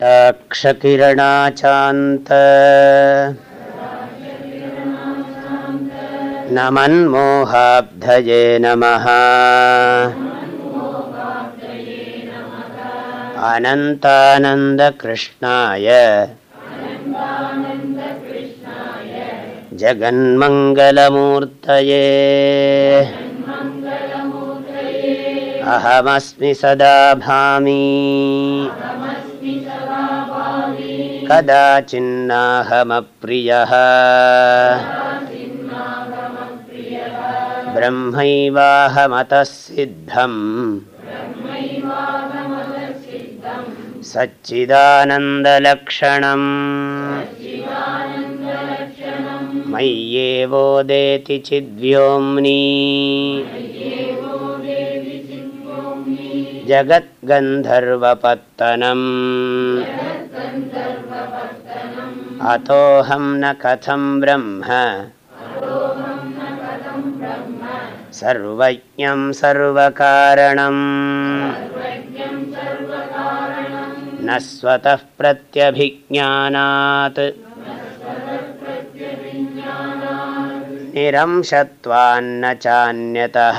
टाक्षकिरणाचान्त नमन्मोहाब्धये नमः। अनन्तानन्दकृष्णाय। जगन्मङ्गलमूर्तये। अहमस्मि सदा भामि कदाचिन्नाहमप्रियः। ब्रह्मैवाहमतः सिद्धम् सच्चिदानन्दलक्षणम्। मय्येवोदेति चिद्व्योम्नि जगद्गन्धर्वपत्तनम्। अतोऽहं न कथं ब्रह्म। सर्वज्ञं सर्वकारणम्। न स्वतः प्रत्यभिज्ञानात्। निरंशत्वान्न चान्यतः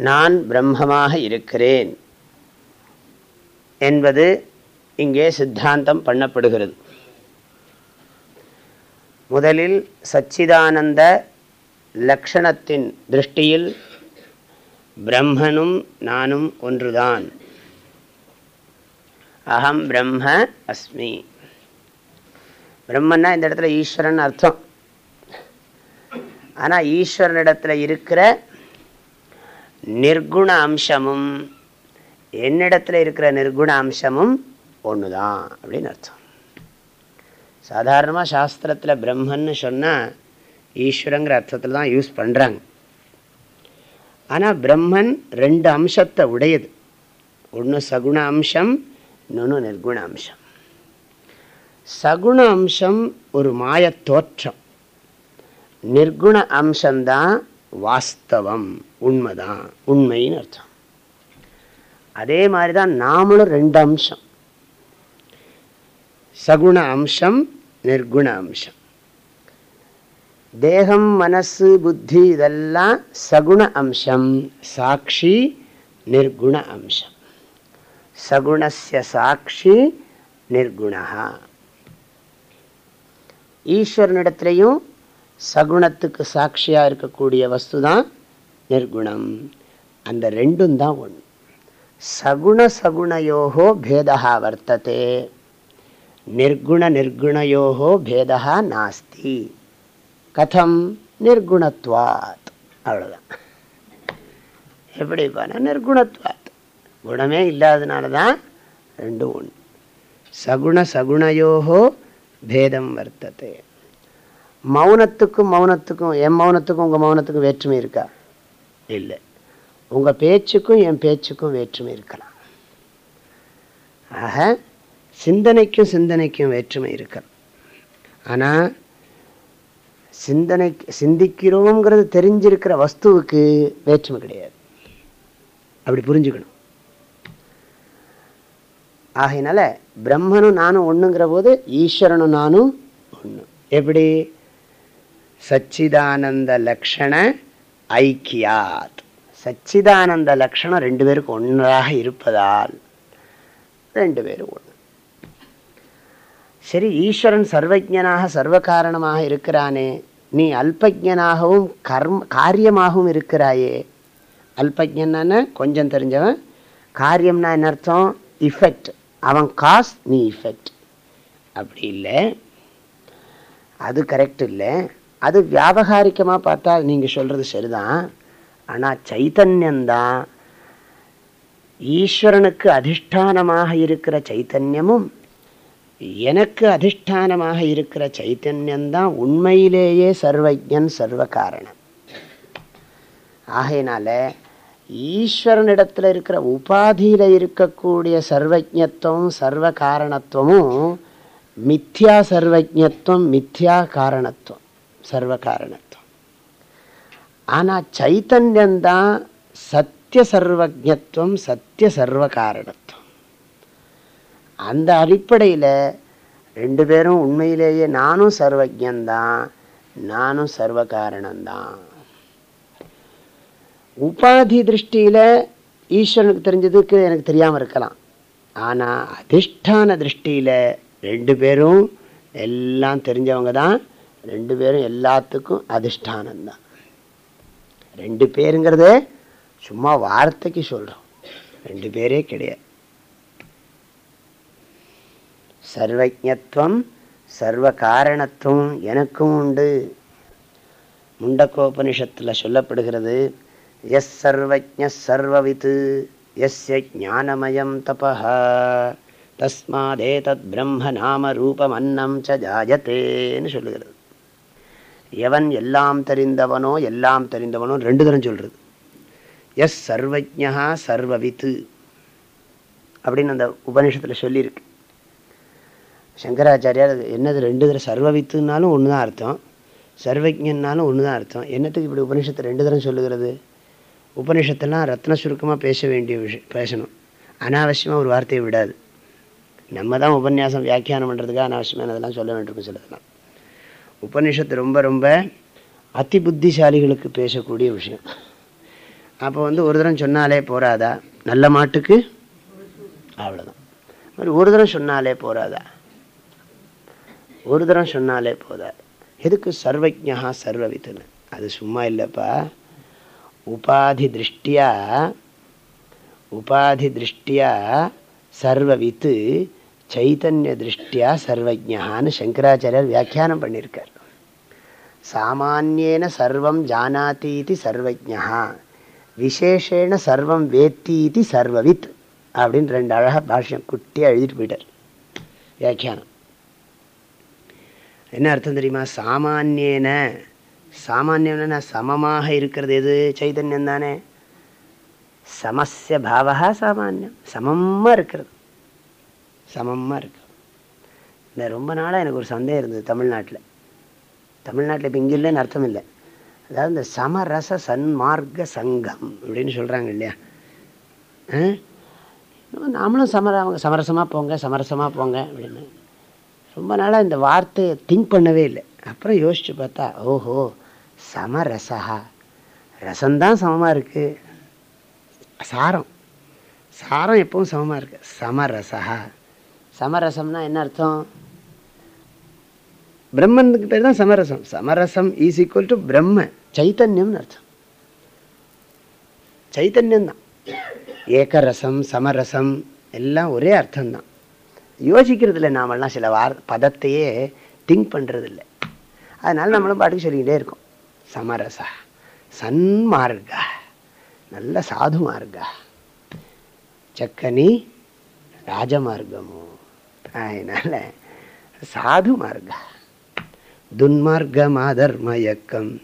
நான் பிரம்மமாக இருக்கிறேன் என்பது இங்கே சித்தாந்தம் பண்ணப்படுகிறது. முதலில் சச்சிதானந்த லக்ஷணத்தின் திருஷ்டியில் பிரம்மனும் நானும் ஒன்றுதான். அகம் பிரம்ம அஸ்மி. பிரம்மன்னா இந்த இடத்துல ஈஸ்வரன் அர்த்தம். ஆனால் ஈஸ்வரனிடத்தில் இருக்கிற நிர்குண அம்சமும் என்னிடத்தில் இருக்கிற நிர்குண அம்சமும் ஒன்று தான் அப்படின்னு அர்த்தம். சாதாரணமாக சாஸ்திரத்தில் பிரம்மன்னு சொன்னால் ஈஸ்வரங்கிற அர்த்தத்தில் தான் யூஸ் பண்ணுறாங்க ஆனால் பிரம்மன் ரெண்டு அம்சத்தை உடையது. ஒன்று சகுண அம்சம் இன்னொன்று நிர்குண அம்சம் சகுண அம்சம் ஒரு மாய தோற்றம் நிர்குண அம்சம்தான் வாஸ்தவம். உண்மைதான் உண்மைன்னு அர்த்தம். அதே மாதிரி தான் நாமளும் ரெண்டு அம்சம். சகுண அம்சம் நிர்குண அம்சம். தேகம் மனசு புத்தி இதெல்லாம் சகுண அம்சம் சாட்சி நிர்குண அம்சம். சகுணஸ்ய சாட்சி நிர்குணா. ஈஸ்வரனிடத்திலையும் சகுணத்துக்கு சாட்சியாக இருக்கக்கூடிய வஸ்து தான் நிர்குணம். அந்த ரெண்டும் தான் ஒன்று சகுண சகுணயோகோ பேதா வர்த்ததே. நிர்குண நிர்குணயோகோ பேதா நாஸ்தி. கதம் நிர்குணத்வாத். அவ்வளோதான் எப்படி பாருங்க நிர்குணத்வாத். குணமே இல்லாதனால தான் ரெண்டும் ஒன்று சகுண சகுணயோகோ பேதம் வர்த்ததே. மௌனத்துக்கும் மௌனத்துக்கும் என் மௌனத்துக்கும் உங்கள் மௌனத்துக்கும் வேற்றுமை இருக்கா? இல்லை. உங்கள் பேச்சுக்கும் என் பேச்சுக்கும் வேற்றுமை இருக்கலாம். ஆக சிந்தனைக்கும் சிந்தனைக்கும் வேற்றுமை இருக்கலாம். ஆனால் சிந்தனை சிந்திக்கிறோங்கிறது தெரிஞ்சிருக்கிற வஸ்துவுக்கு வேற்றுமை கிடையாது. அப்படி புரிஞ்சுக்கணும். ஆகையினால பிரம்மனும் நானும் ஒன்றுங்கிற போது ஈஸ்வரனும் நானும் ஒன்று எப்படி? சச்சிதானந்த லக்ஷண ஐக்கியாத். சச்சிதானந்த லக்ஷணம் ரெண்டு பேருக்கும் ஒன்றாக இருப்பதால் ரெண்டு பேரும் ஒன்று. சரி ஈஸ்வரன் சர்வஜனாக சர்வ காரணமாக இருக்கிறானே. நீ அல்பஜனாகவும் கர்ம காரியமாகவும் இருக்கிறாயே. அல்பஜனான கொஞ்சம் தெரிஞ்சவன். காரியம்னா என்ன அர்த்தம்? இஃபெக்ட் அவன் காஸ் நீ இஃபெக்ட் அப்படி இல்லை. அது கரெக்ட் இல்லை. அது வியாபகாரிக்கமாக பார்த்தா நீங்கள் சொல்கிறது சரிதான். ஆனால் சைத்தன்யந்தான் ஈஸ்வரனுக்கு அதிஷ்டானமாக இருக்கிற சைத்தன்யமும் எனக்கு அதிஷ்டானமாக இருக்கிற சைத்தன்யந்தான் உண்மையிலேயே சர்வஜன் சர்வ காரணம் ஆகையினால ஈஸ்வரனிடத்தில் இருக்கிற உபாதியில் இருக்கக்கூடிய சர்வஜத்துவம் சர்வ காரணத்துவமும் மித்யா சர்வஜத்துவம் மித்யா காரணத்துவம். சர்வ காரணத்துவம் ஆனால் சைத்தன்யந்தான் சத்திய சர்வஜத்துவம் சத்திய சர்வ காரணத்துவம் அந்த அடிப்படையில் ரெண்டு பேரும் உண்மையிலேயே நானும் சர்வஜந்தான் நானும் சர்வ காரணம்தான் உபாதி திருஷ்டியில் ஈஸ்வரனுக்கு தெரிஞ்சதுக்கு எனக்கு தெரியாமல் இருக்கலாம். ஆனால் அதிஷ்டான திருஷ்டியில் ரெண்டு பேரும் எல்லாம் தெரிஞ்சவங்க தான் ரெண்டு பேரும் எல்லாத்துக்கும் அதிஷ்டானந்தான். ரெண்டு பேருங்கிறதே சும்மா வார்த்தைக்கு சொல்கிறோம் ரெண்டு பேரே கிடையாது. சர்வஜத்துவம் சர்வ காரணத்துவம் எனக்கும் உண்டு. முண்டக்கோபனிஷத்தில் சொல்லப்படுகிறது எஸ் சர்வஜ சர்வவித்து எஸ்ய ஞானமயம் தபா தஸ்மாதே தத் பிரம்ம நாம ரூபம் அன்னம் ச ஜாயத்தேன்னு சொல்லுகிறது. எவன் எல்லாம் தெரிந்தவனோ எல்லாம் தெரிந்தவனோ ரெண்டு தரம் சொல்கிறது எஸ் சர்வஜா சர்வவித்து அப்படின்னு அந்த உபநிஷத்தில் சொல்லியிருக்கு. சங்கராச்சாரியார் என்னது ரெண்டு தரம் சர்வவித்துனாலும் ஒன்று தான் அர்த்தம் சர்வஜன்னாலும் ஒன்று தான் அர்த்தம். என்னத்துக்கு இப்படி உபநிஷத்தை ரெண்டு தரம் சொல்லுகிறது? உபநிஷத்தெல்லாம் ரத்ன சுருக்கமாக பேச வேண்டிய விஷயம் பேசணும். அனாவசியமாக ஒரு வார்த்தையை விடாது. நம்ம தான் உபன்யாசம் வியாக்கியானம் பண்ணுறதுக்காக அனாவசியமானதெல்லாம் சொல்ல வேண்டியிருக்கும் சிலதெல்லாம். உபனிஷத்து ரொம்ப ரொம்ப அதி புத்திசாலிகளுக்கு பேசக்கூடிய விஷயம். அப்போ வந்து ஒரு தரம் சொன்னாலே போராதா? நல்ல மாட்டுக்கு? அவ்வளோதான் மாதிரி ஒரு தரம் சொன்னாலே போராதா? ஒரு தரம் சொன்னாலே போதாது எதுக்கு சர்வஜா சர்வவித்துன்னு அது சும்மா இல்லைப்பா. உபாதி திருஷ்டியா? உபாதி திருஷ்டியா? சர்வவித்து. சைத்தன்ய திருஷ்டியா? சர்வஜான்னு சங்கராச்சாரியர் வியாக்கியானம் பண்ணியிருக்கார். சாமானியேன சர்வம் ஜானாத்தீதி சர்வஜா விசேஷேன சர்வம் வேத்தீதி சர்வவித் அப்படின்னு ரெண்டு அழகாக பாஷ்யம் குட்டியாக எழுதிட்டு போயிட்டார். வியாக்கியானம். என்ன அர்த்தம் தெரியுமா? சாமானியன சாமானியம்னா சமமாக இருக்கிறது எது? சைதன்யம் தானே சமஸ்ய பாவகா சாமானியம். சமமாக இருக்கிறது. சமமாக இருக்கு. இந்த ரொம்ப நாளாக எனக்கு ஒரு சந்தேகம் இருந்தது தமிழ்நாட்டில். தமிழ்நாட்டில் இப்போ இங்கே இல்லைன்னு அர்த்தம் இல்லை அதாவது இந்த சமரச சன்மார்க்க சங்கம் அப்படின்னு சொல்கிறாங்க இல்லையா? நாமளும் சமர சமரசமாக போங்க சமரசமாக போங்க அப்படின்னு. ரொம்ப நாளாக இந்த வார்த்தையை திங்க் பண்ணவே இல்லை. அப்புறம் யோசித்து பார்த்தா ஓஹோ சமரசா? ரசம்தான் சமமாக இருக்குது சாரம். சாரம் எப்பவும் சமமாக இருக்குது சமரசா? சமரசம்னா என்ன அர்த்தம்? பிரம்மனுக்கு பேர் தான் சமரசம். சமரசம் ஈஸ் ஈக்குவல் டு பிரம்ம. சைத்தன்யம்னு அர்த்தம். சைத்தன்யம் தான் ஏக்கரசம் சமரசம் எல்லாம் ஒரே அர்த்தம்தான். யோசிக்கிறது இல்லை நாமெல்லாம் சில வார் பதத்தையே திங்க் பண்ணுறது இல்லை அதனால நம்மளும் பாட்டுக்கு சொல்லிக்கிட்டே இருக்கோம். சமரசா சன்மார்கா நல்ல சாது மார்கா சக்கனி ராஜமார்க்கமோ. அதனால சாது மார்க்கா துன்மார்க்க மாதர்மயக்கம்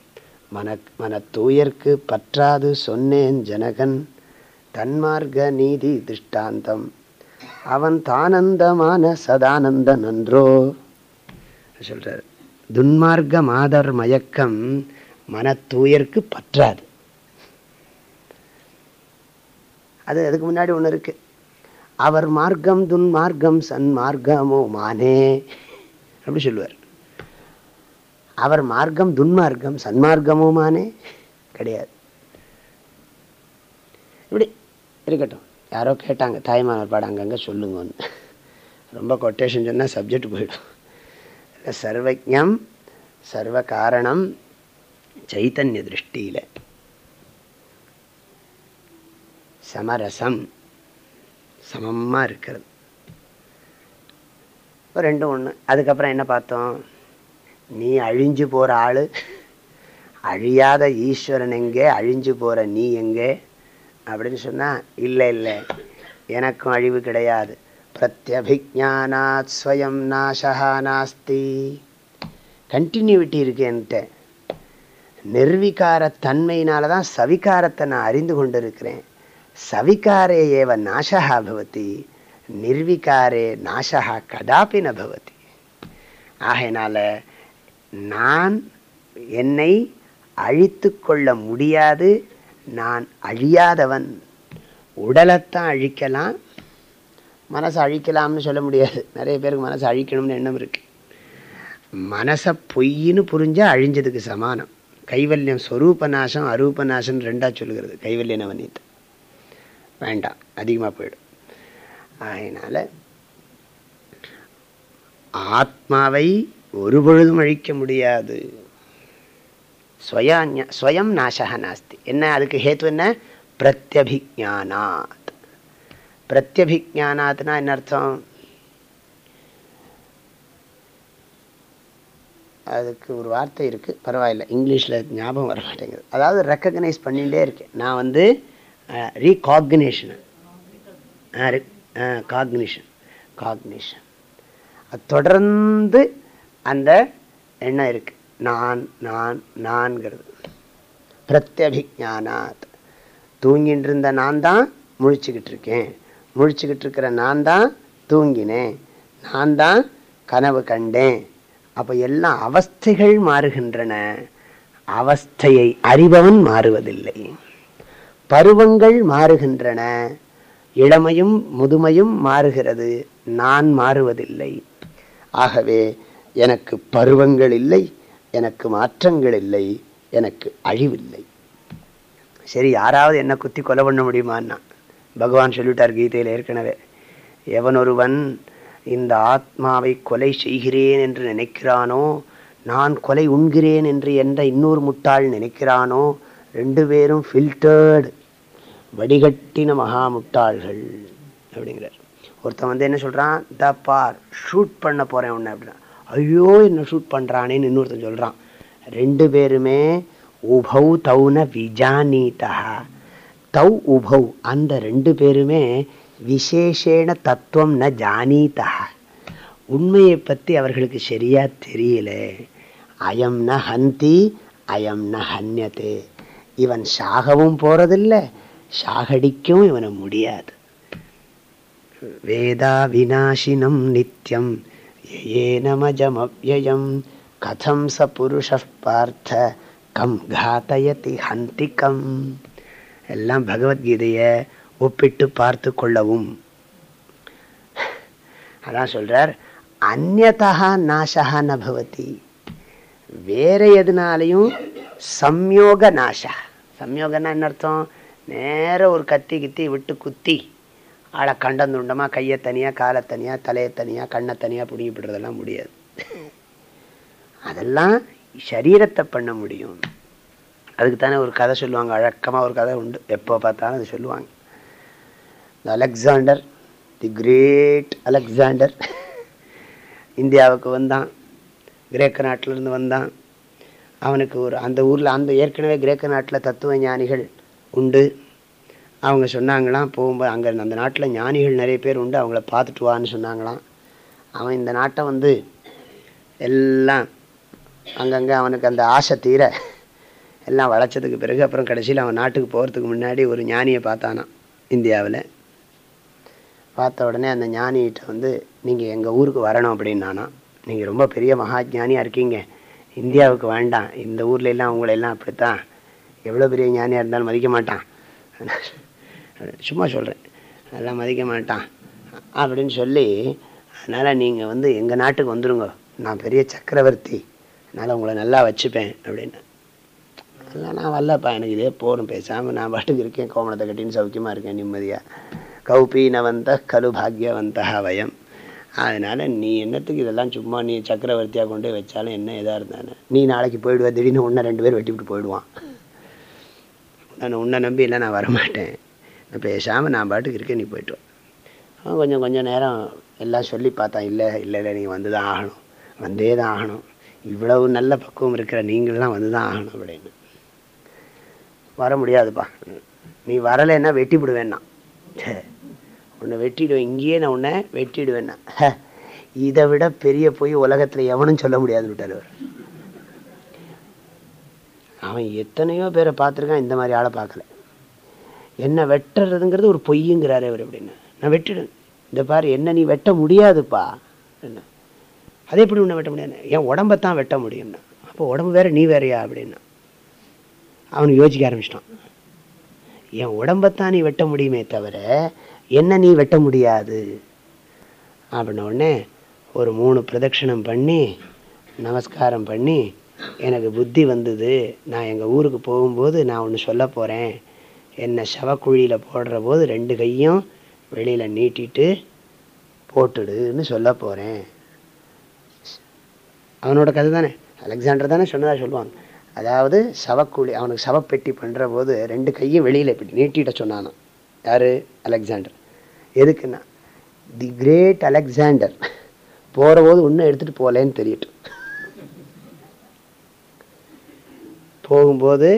மன மன தூயர்க்கு பற்றாது சொன்னேன் ஜனகன் தன்மார்க்க நீதி திருஷ்டாந்தம் அவன் தானந்தமான சதானந்த நன்றோ. சொல்கிறார் துன்மார்க்க மாதர் மயக்கம் மன தூயர்க்கு பற்றாது. அது அதுக்கு முன்னாடி ஒன்று இருக்கு. அவர் மார்க்கம் துன்மார்க்கம் சன்மார்க்கமோ மானே. அப்படி சொல்லுவார். அவர் மார்க்கம் துன்மார்க்கம் சன்மார்க்கமுமானே கிடையாது. இப்படி இருக்கட்டும். யாரோ கேட்டாங்க தாய்மானவர் பாடம் அங்கங்கே சொல்லுங்கன்னு. ரொம்ப கொட்டேஷன் சொன்னால் சப்ஜெக்ட் போயிடும். சர்வஜம் சர்வ காரணம் சைத்தன்ய திருஷ்டியில். சமரசம் சமமாக இருக்கிறது. ரெண்டும் ஒன்று அதுக்கப்புறம் என்ன பார்த்தோம்? நீ அழிஞ்சு போகிற ஆள். அழியாத ஈஸ்வரன் எங்கே? அழிஞ்சு போகிற நீ எங்கே? அப்படின்னு சொன்னால் இல்லை இல்லை. எனக்கும் அழிவு கிடையாது. பிரத்யபிஜானாத் ஸ்வயம் நாசகா நாஸ்தி. கண்டினியூட்டி இருக்கு என்கிட்ட. நிர்விகார தன்மையினால தான் சவிகாரத்தை நான் அறிந்து கொண்டிருக்கிறேன். சவிகாரே ஏவ நாசகா பவதி. நிர்விகாரே நாசகா கதாபி ந ஆகையினால நான் என்னை அழித்து கொள்ள முடியாது நான் அழியாதவன். உடலைத்தான் அழிக்கலாம் மனசை அழிக்கலாம்னு சொல்ல முடியாது. நிறைய பேருக்கு மனசை அழிக்கணும்னு எண்ணம் இருக்கு. மனசை பொய்ன்னு புரிஞ்சால் அழிஞ்சதுக்கு சமானம். கைவல்யம் ஸ்வரூப நாசம் அரூப நாசம் ரெண்டா சொல்லுகிறது. கைவல்ய நவநீதம் வேண்டாம் அதிகமாக போயிடும். அதனால் ஆத்மாவை ஒரு பொழுதும் அழிக்க முடியாது. ஸ்வயாஞ ஸ்வயம் நாசக நாஸ்தி. என்ன? அதுக்கு ஹேத்து என்ன? பிரத்யபிஜானாத் பிரத்யபிஜானாத்னா என்ன அர்த்தம்? அதுக்கு ஒரு வார்த்தை இருக்குது பரவாயில்ல. இங்கிலீஷில் ஞாபகம் வர மாட்டேங்குது. அதாவது ரெக்கக்னைஸ் பண்ணிகிட்டே இருக்கேன். நான் வந்து ரீகாக்னேஷன் காக்னிஷன் காக்னிஷன் தொடர்ந்து அந்த எண்ணம் இருக்கு. நான் நான் நான்கிறது பிரத்யபிஜானாத் தூங்கிட்டு இருந்த நான் தான் முழிச்சுக்கிட்டு இருக்கேன். முழிச்சுக்கிட்டு இருக்கிற நான் தான் தூங்கினேன். நான் தான் கனவு கண்டேன். அப்போ எல்லாம் அவஸ்தைகள் மாறுகின்றன. அவஸ்தையை அறிபவன் மாறுவதில்லை. பருவங்கள் மாறுகின்றன. இளமையும் முதுமையும் மாறுகிறது. நான் மாறுவதில்லை. ஆகவே எனக்கு பருவங்கள் இல்லை எனக்கு மாற்றங்கள் இல்லை எனக்கு அழிவில்லை. சரி யாராவது என்ன குத்தி கொலை பண்ண முடியுமான்னா? பகவான் சொல்லிவிட்டார் கீதையில் ஏற்கனவே. எவனொருவன் இந்த ஆத்மாவை கொலை செய்கிறேன் என்று நினைக்கிறானோ நான் கொலை உண்கிறேன் என்று என்ற இன்னொரு முட்டாள் நினைக்கிறானோ ரெண்டு பேரும் ஃபில்டர்டு வடிகட்டின மகா முட்டாள்கள் அப்படிங்கிறார். ஒருத்தன் வந்து என்ன சொல்கிறான் த பார் ஷூட் பண்ண போகிறேன் உன்னை அப்படின்னா. ஐயோ என்ன ஷூட் பண்ணுறானேன்னு இன்னொருத்தன் சொல்கிறான் ரெண்டு பேருமே உபௌ தௌன விஜானீதா தௌ உபௌ அந்த ரெண்டு பேருமே விசேஷேன தத்துவம் ந ஜானீதா உண்மையை பற்றி அவர்களுக்கு சரியா தெரியல. அயம் ந ஹந்தி அயம் ந ஹன்யதே. இவன் சாகவும் போறதில்லை சாகடிக்கவும் இவனை முடியாது. வேதா விநாசினம் நித்தியம் ஏனமஜமவ்யயம் கதம் ச புருஷ பார்த்த கம் காத்தயதி ஹந்திகம். எல்லாம் பகவத்கீதையை ஒப்பிட்டு பார்த்து கொள்ளவும். அதான் சொல்றார் அந்நதா நாசா நபவதி. வேற எதுனாலையும் சம்யோக நாசா. சம்யோகன்னா என்ன அர்த்தம்? நேர ஒரு கத்தி கித்தி விட்டு குத்தி. ஆளை கண்டந்துண்டமாக கையை தனியாக காலை தனியாக தலையை தனியாக கண்ணை தனியாக பிடிங்கிவிடுறதெல்லாம் முடியாது. அதெல்லாம் சரீரத்தை பண்ண முடியும். அதுக்கு தானே ஒரு கதை சொல்லுவாங்க. அழக்கமாக ஒரு கதை உண்டு. எப்போ பார்த்தாலும் அது சொல்லுவாங்க. இந்த அலெக்சாண்டர் தி கிரேட் அலெக்சாண்டர் இந்தியாவுக்கு வந்தான். கிரேக்க நாட்டிலேருந்து வந்தான். அவனுக்கு ஒரு அந்த ஊரில் அந்த ஏற்கனவே கிரேக்க நாட்டில் தத்துவ ஞானிகள் உண்டு. அவங்க சொன்னாங்களாம் போகும்போது அங்கே அந்த நாட்டில் ஞானிகள் நிறைய பேர் உண்டு அவங்கள பார்த்துட்டு வான்னு சொன்னாங்களாம். அவன் இந்த நாட்டை வந்து எல்லாம் அங்கங்கே அவனுக்கு அந்த ஆசை தீர எல்லாம் வளைச்சதுக்கு பிறகு அப்புறம் கடைசியில் அவன் நாட்டுக்கு போகிறதுக்கு முன்னாடி ஒரு ஞானியை பார்த்தானான் இந்தியாவில். பார்த்த உடனே அந்த ஞானிகிட்ட வந்து நீங்கள் எங்கள் ஊருக்கு வரணும் அப்படின்னானா நீங்கள் ரொம்ப பெரிய மகா ஞானியாக இருக்கீங்க. இந்தியாவுக்கு வேண்டாம். இந்த ஊர்ல எல்லாம் உங்களை எல்லாம் அப்படித்தான். எவ்வளோ பெரிய ஞானியாக இருந்தாலும் மதிக்க மாட்டான். சும்மா சொல்கிறேன் அதெல்லாம் மதிக்க மாட்டான். அப்படின்னு சொல்லி அதனால் நீங்கள் வந்து எங்கள் நாட்டுக்கு வந்துடுங்க நான் பெரிய சக்கரவர்த்தி. அதனால் உங்களை நல்லா வச்சுப்பேன் அப்படின்னு. அதெல்லாம் நான் வரலப்பா எனக்கு இதே போகணும் பேசாமல் நான் பாட்டுக்கு இருக்கேன். கோமணத்தை கட்டின்னு சௌக்கியமாக இருக்கேன் நிம்மதியாக கௌபீனவந்த கலு பாக்யவந்தா வயம். அதனால் நீ என்னத்துக்கு இதெல்லாம் சும்மா நீ சக்கரவர்த்தியாக கொண்டு வச்சாலும் என்ன இதாக இருந்தானே. நீ நாளைக்கு போயிடுவ திடீர்னு ஒன்று ரெண்டு பேர் வெட்டி விட்டு போயிடுவான். நான் உன்னை நம்பி இல்லை நான் வரமாட்டேன். பேசாமல் நான் பாட்டுக்கு இருக்கேன் நீ போயிட்டோம் அவன் கொஞ்சம் கொஞ்சம் நேரம் எல்லாம் சொல்லி பார்த்தான் இல்லை இல்லை இல்லை நீங்கள் வந்து தான் ஆகணும். வந்தே தான் ஆகணும். இவ்வளவு நல்ல பக்குவம் இருக்கிற நீங்கள்லாம் வந்து தான் ஆகணும் அப்படின்னு. வர முடியாதுப்பா. நீ வரலைன்னா வெட்டிவிடுவேன்னா உன்னை வெட்டிடுவேன். இங்கேயே நான் உன்னை வெட்டிடுவேன்னா. ஹ, இதை விட பெரிய போய் உலகத்தில் எவனும் சொல்ல முடியாதுன்னு விட்டார் அவர். அவன் எத்தனையோ பேரை பார்த்துருக்கான் இந்த மாதிரி ஆளை பார்க்கல. என்ன வெட்டுறதுங்கிறது ஒரு பொய்யுங்கிறாரு அவர் அப்படின்னு நான் வெட்டிடுவேன் இந்த பாரு என்ன நீ வெட்ட முடியாதுப்பா என்ன. அதே எப்படி உன்னை வெட்ட முடியாது? என் உடம்பத்தான் வெட்ட முடியும்னா. அப்போ உடம்பு வேற நீ வேறையா அப்படின்னா. அவனுக்கு யோசிக்க ஆரம்பிச்சிட்டான். என் உடம்பைத்தான் நீ வெட்ட முடியுமே தவிர என்ன நீ வெட்ட முடியாது? அப்படின்ன உடனே ஒரு மூணு பிரதட்சணம் பண்ணி நமஸ்காரம் பண்ணி எனக்கு புத்தி வந்தது. நான் எங்கள் ஊருக்கு போகும்போது நான் ஒன்று சொல்ல போகிறேன் என்னை சவக்குழியில் போடுற போது ரெண்டு கையும் வெளியில் நீட்டிட்டு போட்டுடுன்னு சொல்ல போகிறேன் அவனோட கதை தானே? அலெக்சாண்டர் தானே சொன்னதா சொல்லுவாங்க. அதாவது சவக்குழி அவனுக்கு சவப்பெட்டி பண்ணுற போது ரெண்டு கையும் வெளியில் இப்படி நீட்டிட்ட சொன்னானான் யார்? அலெக்சாண்டர். எதுக்குன்னா தி கிரேட் அலெக்சாண்டர். போகிற போது ஒன்றும் எடுத்துகிட்டு போகலேன்னு தெரியட்டும் போகும்போது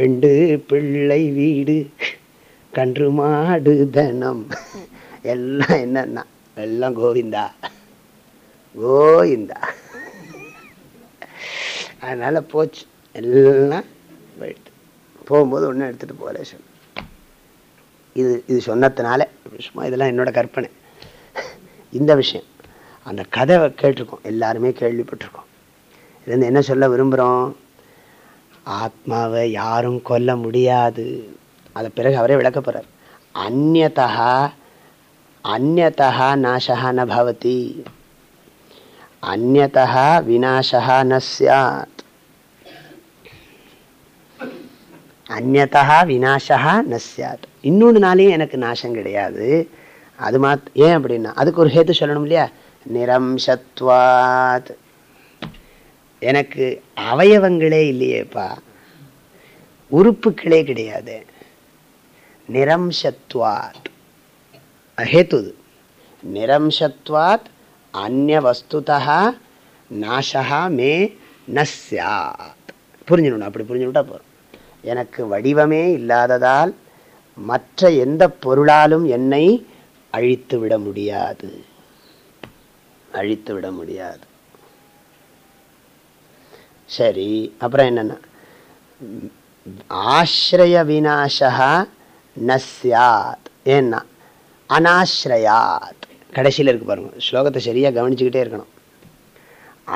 பெண்டு பிள்ளை வீடு கன்று மாடு தனம். எல்லாம் என்னன்னா எல்லாம் கோவிந்தா. கோவிந்தா. அதனால போச்சு. எல்லாம் போயிட்டு போகும்போது ஒன்றும் எடுத்துகிட்டு போகல சொன்ன இது இது சொன்னதுனால சும்மா இதெல்லாம் என்னோட கற்பனை. இந்த விஷயம். அந்த கதை கேட்டிருக்கோம். எல்லாருமே கேள்விப்பட்டிருக்கோம். இதுலேருந்து என்ன சொல்ல விரும்புகிறோம் ஆத்மாவை யாரும் கொல்ல முடியாது. அதை பிறகு அவரே விளக்க போகிறார் அந்நதா அந்நதா நாசா ந பவதி. அந்நதா விநாசா ந சியாத் அந்நதா விநாசா ந சியாத் இன்னொன்றுனாலையும் எனக்கு நாசம் கிடையாது. அது மாத் ஏன் அப்படின்னா அதுக்கு ஒரு ஹேத்து சொல்லணும் இல்லையா? நிரம்சத்வாத். எனக்கு அவயவங்களே இல்லையேப்பா. உறுப்புகளே கிடையாது. நிரம்சத்வாத். ஹேத்துது. நிரம்சத்வாத் அந்நிய வஸ்துதா நாசா மே ந சியாத் புரிஞ்சுக்கணும் அப்படி புரிஞ்சுக்கிட்டா போதும். எனக்கு வடிவமே இல்லாததால் மற்ற எந்த பொருளாலும் என்னை அழித்து விட முடியாது. அழித்து விட முடியாது. சரி அப்புறம் என்னன்னா? ஆசிரய விநாசா ந ஏன்னா அனாஸ்ரயாத். கடைசியில் இருக்கு பாருங்கள் ஸ்லோகத்தை சரியாக கவனிச்சுக்கிட்டே இருக்கணும்.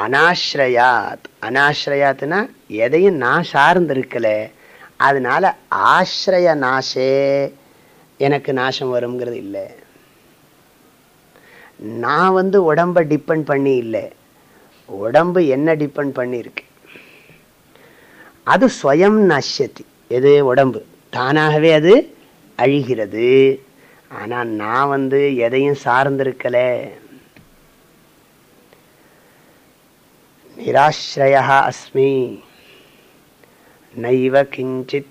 அனாஸ்ரயாத். அனாஸ்ரயாத்னா எதையும் நான் சார்ந்திருக்கல. அதனால ஆசிரய நாசே எனக்கு நாசம் வருங்கிறது இல்லை. நான் வந்து உடம்பை டிபெண்ட் பண்ணி இல்லை. உடம்பு என்ன டிபெண்ட் பண்ணியிருக்கு? அது ஸ்வயம் நஷ்யத்தி எது? உடம்பு. தானாகவே அது அழிகிறது. ஆனால் நான் வந்து எதையும் சார்ந்திருக்கல. நிராஸ்ரயா அஸ்மி. நைவ கிஞ்சித்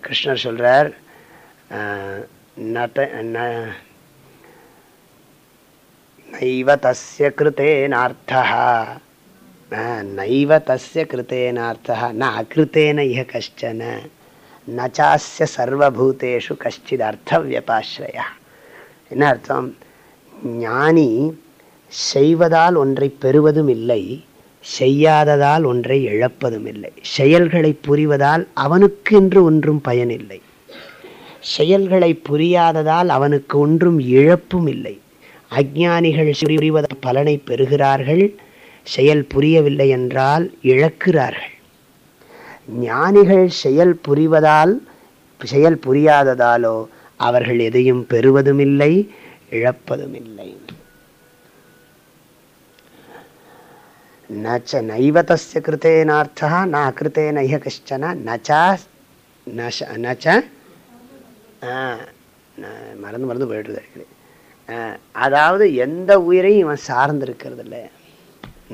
கிருஷ்ணர் சொல்கிறார் நத நைவ தஸ்ய கிருத்தேனார்த்தः न- நைவ தஸ்ய கிருத்தேனார்த்தா ந அகிருத்தேன இஹ கஷ்டன நச்சாஸ்ய சர்வபூதேஷு கஷ்டித் அர்த்தவியபாஸ்ரயா என்ன அர்த்தம் ஞானி செய்வதால் ஒன்றை பெறுவதும் இல்லை செய்யாததால் ஒன்றை இழப்பதும் இல்லை செயல்களை புரிவதால் அவனுக்கென்று ஒன்றும் பயனில்லை. செயல்களை புரியாததால் அவனுக்கு ஒன்றும் இழப்பும் இல்லை அஜானிகள் புரிவத பலனை பெறுகிறார்கள் செயல் புரியவில்லை என்றால் இழக்கிறார்கள். ஞானிகள் செயல் புரிவதால் செயல் புரியாததாலோ அவர்கள் எதையும் பெறுவதுமில்லை இழப்பதுமில்லை. நச்ச நைவ தஸ்ய கிருத்தேனார்த்தா ந அகிருத்தேன இஹ கஷ்டன நச்சா நச நச்ச மறந்து மறந்து போயிட்டு அதாவது எந்த உயிரையும் இவன் சார்ந்திருக்கிறது இல்லை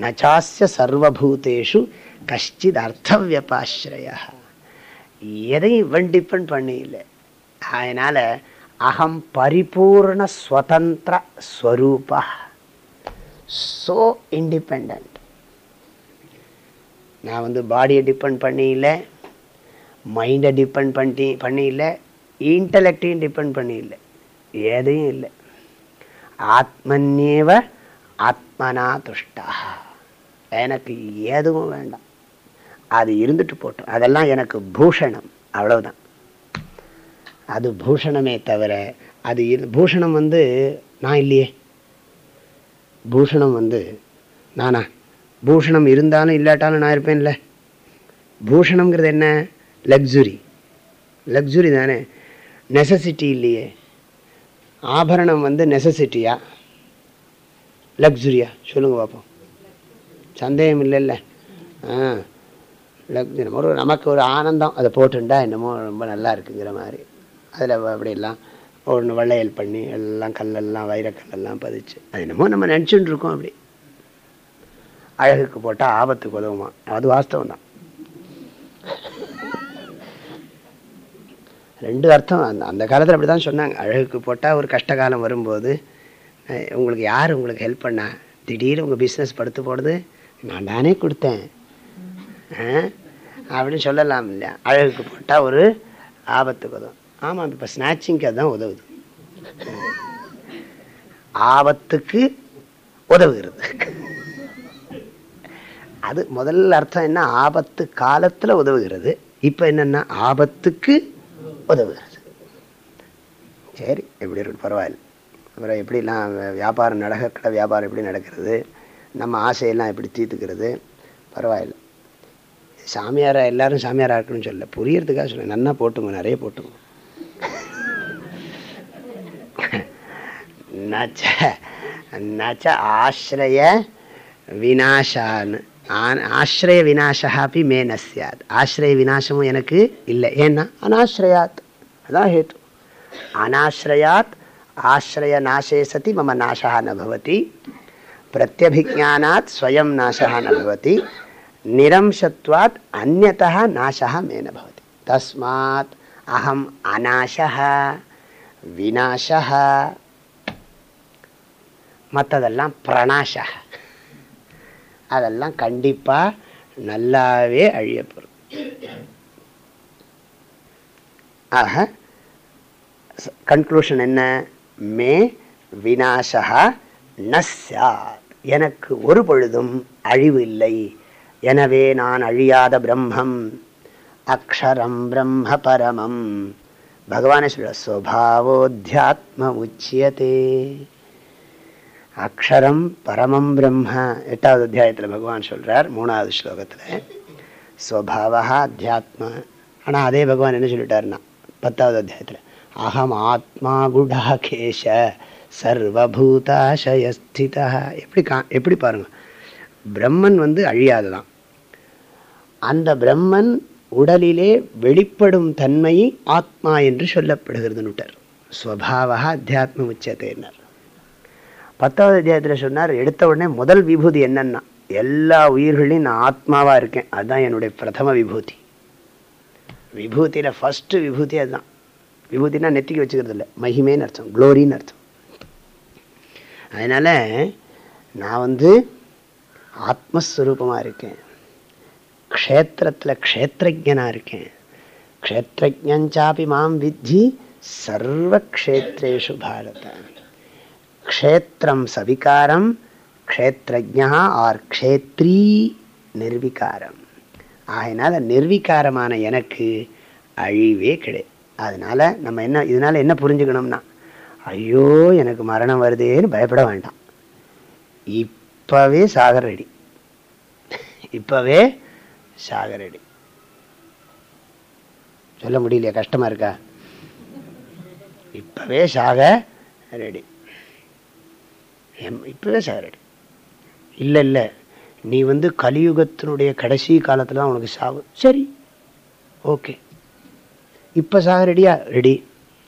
நச்சாஸ்ய சர்வபூதேஷு கஷ்டித் அர்த்தவியபாஸ்ரய எதையும் இவன் டிபெண்ட் பண்ணி அதனால் அகம் பரிபூர்ண ஸ்வதந்திர ஸ்வரூபா. ஸோ இண்டிபெண்ட் நான் வந்து பாடியை டிபெண்ட் பண்ணியில மைண்டை டிபெண்ட் பண்ணி பண்ணியில இன்டலெக்டையும் டிபெண்ட் பண்ணி எதையும் இல்லை. ஆத்மன்யேவ ஆத்மனா துஷ்டா. எனக்கு எதுவும் வேண்டாம். அது இருந்துட்டு போட்டோம். அதெல்லாம் எனக்கு பூஷணம். அவ்வளவுதான். அது பூஷணமே தவிர அது இரு பூஷணம் வந்து நான் இல்லையே. பூஷணம் வந்து நானா? பூஷணம் இருந்தாலும் இல்லாட்டாலும் நான் இருப்பேன்ல. பூஷணம்ங்கிறது என்ன? லக்ஸுரி லக்ஸுரி தானே? நெசசிட்டி இல்லையே. ஆபரணம் வந்து நெசசிட்டியா லக்ஸுரியா சொல்லுங்க பார்ப்போம் சந்தேகம் இல்லைல்ல ஆ ஒரு நமக்கு ஒரு ஆனந்தம். அதை போட்டுண்டா என்னமோ ரொம்ப நல்லா இருக்குங்கிற மாதிரி. அதில் அப்படியெல்லாம் ஒன்று வளையல் பண்ணி எல்லாம் கல்லெல்லாம் வைரக்கல்லெல்லாம் பதிச்சு. அது என்னமோ நம்ம நினச்சிட்டு இருக்கோம் அப்படி. அழகுக்கு போட்டால் ஆபத்துக்கு உதவுமா? அது வாஸ்தவம் தான் ரெண்டு அர்த்தம். அந்த அந்த காலத்தில் அப்படி தான் சொன்னாங்க. அழகுக்கு போட்டால் ஒரு கஷ்டகாலம் வரும்போது அஹ், உங்களுக்கு யார் உங்களுக்கு ஹெல்ப் பண்ணா? திடீர்னு உங்கள் பிஸ்னஸ் படுத்து போடுது. நான் தானே கொடுத்தேன். அப்படின்னு சொல்லலாம் இல்லையா? அழகுக்கு போட்டால் ஒரு ஆபத்துக்கு உதவும் ஆமாம் இப்போ ஸ்நாச்சிங்க்கு அதுதான் உதவுது. ஆபத்துக்கு உதவுகிறது. அது முதல்ல அர்த்தம் என்ன? ஆபத்து காலத்தில் உதவுகிறது. இப்போ என்னென்னா ஆபத்துக்கு உதவுகிறது. சரி எப்படி இருக்கு பரவாயில்ல. அப்புறம் எப்படிலாம் வியாபாரம் நடக்கக்கூட வியாபாரம் எப்படி நடக்கிறது? நம்ம ஆசையெல்லாம் எப்படி தீர்த்துக்கிறது. பரவாயில்ல. சாமியாரா எல்லாரும் சாமியாரா இருக்கணும்னு சொல்லல. புரியறதுக்காக சொல்ல நன்னா போட்டுங்க நிறைய போட்டுங்க. நச்ச நச்ச ஆசிரய வினாசான்னு ஆ- ஆசிரய வினாசா அப்படி மே ந சியாத் ஆசிரய வினாசமும் எனக்கு இல்லை. ஏன்னா அனாசிரயாத். அதான் ஹேத்து. அனாசிரயாத் ஆசிரய நாசே சதி மம நாசா ந பவதி. பிரத்யபிஜானாத் ஸ்வயம் நாசா ந பவதி நிரம்சத்வாத் அந்நதா நாசா மேன பவதி தஸ்மாத் அகம் அநாசா விநாசः மற்றதெல்லாம் பிரணாசா அதெல்லாம் கண்டிப்பாக நல்லாவே அழியப்படும். ஆக கன்க்ளூஷன் என்ன? மே விநாசா ந ஸ்யாத் எனக்கு ஒரு பொழுதும் அழிவு இல்லை. எனவே நான் அழியாத பிரம்மம் அக்ஷரம் பிரம்ம பரமம் பகவானே சொல்ற ஸ்வபாவோத்தியாத்ம உச்சியதே. அக்ஷரம் பரமம் பிரம்ம. எட்டாவது அத்தியாயத்தில் பகவான் சொல்கிறார் மூணாவது ஸ்லோகத்தில் ஸ்வபாவா அத்தியாத்ம. ஆனால் அதே பகவான் என்ன சொல்லிட்டாருன்னா பத்தாவது அத்தியாயத்தில் அகம் ஆத்மா குடாகேஷ. சர்வபூதாசயஸ்திதா எப்படி கா எப்படி பாருங்க. பிரம்மன் வந்து அழியாததான். அந்த பிரம்மன் உடலிலே வெளிப்படும் தன்மை ஆத்மா என்று சொல்லப்படுகிறதுன்னுட்டார் ஸ்வபாவா அத்தியாத்ம உச்சத்தைனர் பத்தாவது அத்தியாயத்தில் சொன்னார் எடுத்த உடனே முதல் விபூதி என்னன்னா எல்லா உயிர்களையும் நான் ஆத்மாவா இருக்கேன். அதுதான் என்னுடைய பிரதம விபூதி. விபூதியில் ஃபஸ்ட்டு விபூதி அதுதான். விபூதினா நெத்திக்கு வச்சுக்கிறது இல்லை மகிமேன்னு அர்த்தம் க்ளோரின்னு அர்த்தம். அதனால் நான் வந்து ஆத்மஸ்வரூபமாக இருக்கேன். க்ஷேத்திரத்தில் க்ஷேத்திரஜனாக இருக்கேன். க்ஷேத்திரஜாப்பி மாம் வித்தி சர்வக்ஷேத்ரேஷு பாரத. க்ஷேத்திரம் சவிகாரம் க்ஷேத்ரஜா ஆர் க்ஷேத்ரி நிர்விகாரம். ஆகையினால நிர்விகாரமான எனக்கு அழிவே கிடையாது அதனால் நம்ம என்ன இதனால் என்ன புரிஞ்சுக்கணும்னா ஐயோ எனக்கு மரணம் வருதேன்னு பயப்பட வேண்டாம். இப்பவே சாகரடி ரெடி. இப்பவே சாகரடி சொல்ல முடியலையா? கஷ்டமா இருக்கா? இப்பவே சாக ரெடி. இப்பவே சாக ரெடி. இல்லை இல்லை. நீ வந்து கலியுகத்தினுடைய கடைசி காலத்தில் தான் உனக்கு சாவு. சரி. ஓகே. இப்போ சாக ரெடியா? ரெடி.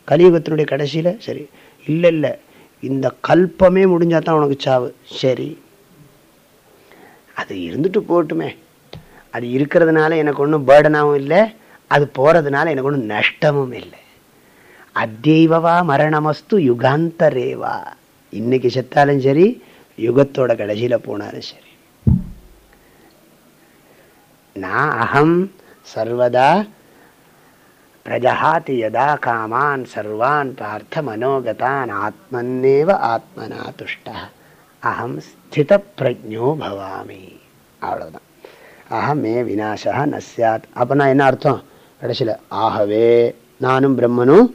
கலியுகத்தினுடைய கடைசியில்? சரி. இல்லை இல்லை. இந்த கல்பமே முடிஞ்சால் தான் உனக்கு சாவு. சரி. அது இருந்துட்டு போட்டுமே. அது இருக்கிறதுனால எனக்கு ஒன்றும் பேர்டனாகவும் இல்லை. அது போகிறதுனால எனக்கு ஒன்றும் நஷ்டமும் இல்லை. அத்தெய்வவா மரணமஸ்து யுகாந்தரேவா. இன்னைக்கு செத்தாலும் சரி யுகத்தோட கடைசியில் போனாலும் சரி. நான் அகம் சர்வதா பிரஜஹாதி யதா காமான் சர்வான் பார்த்த மனோகதான் ஆத்மன்னேவ ஆத்மனா துஷ்ட அகம் ஸ்தித பிரஜோ பவாமி அவ்வளோதான் அகமே விநாசா நஸ்யாத் அப்போனா என்ன அர்த்தம் கடைசியில் ஆகவே நானும் பிரம்மனும்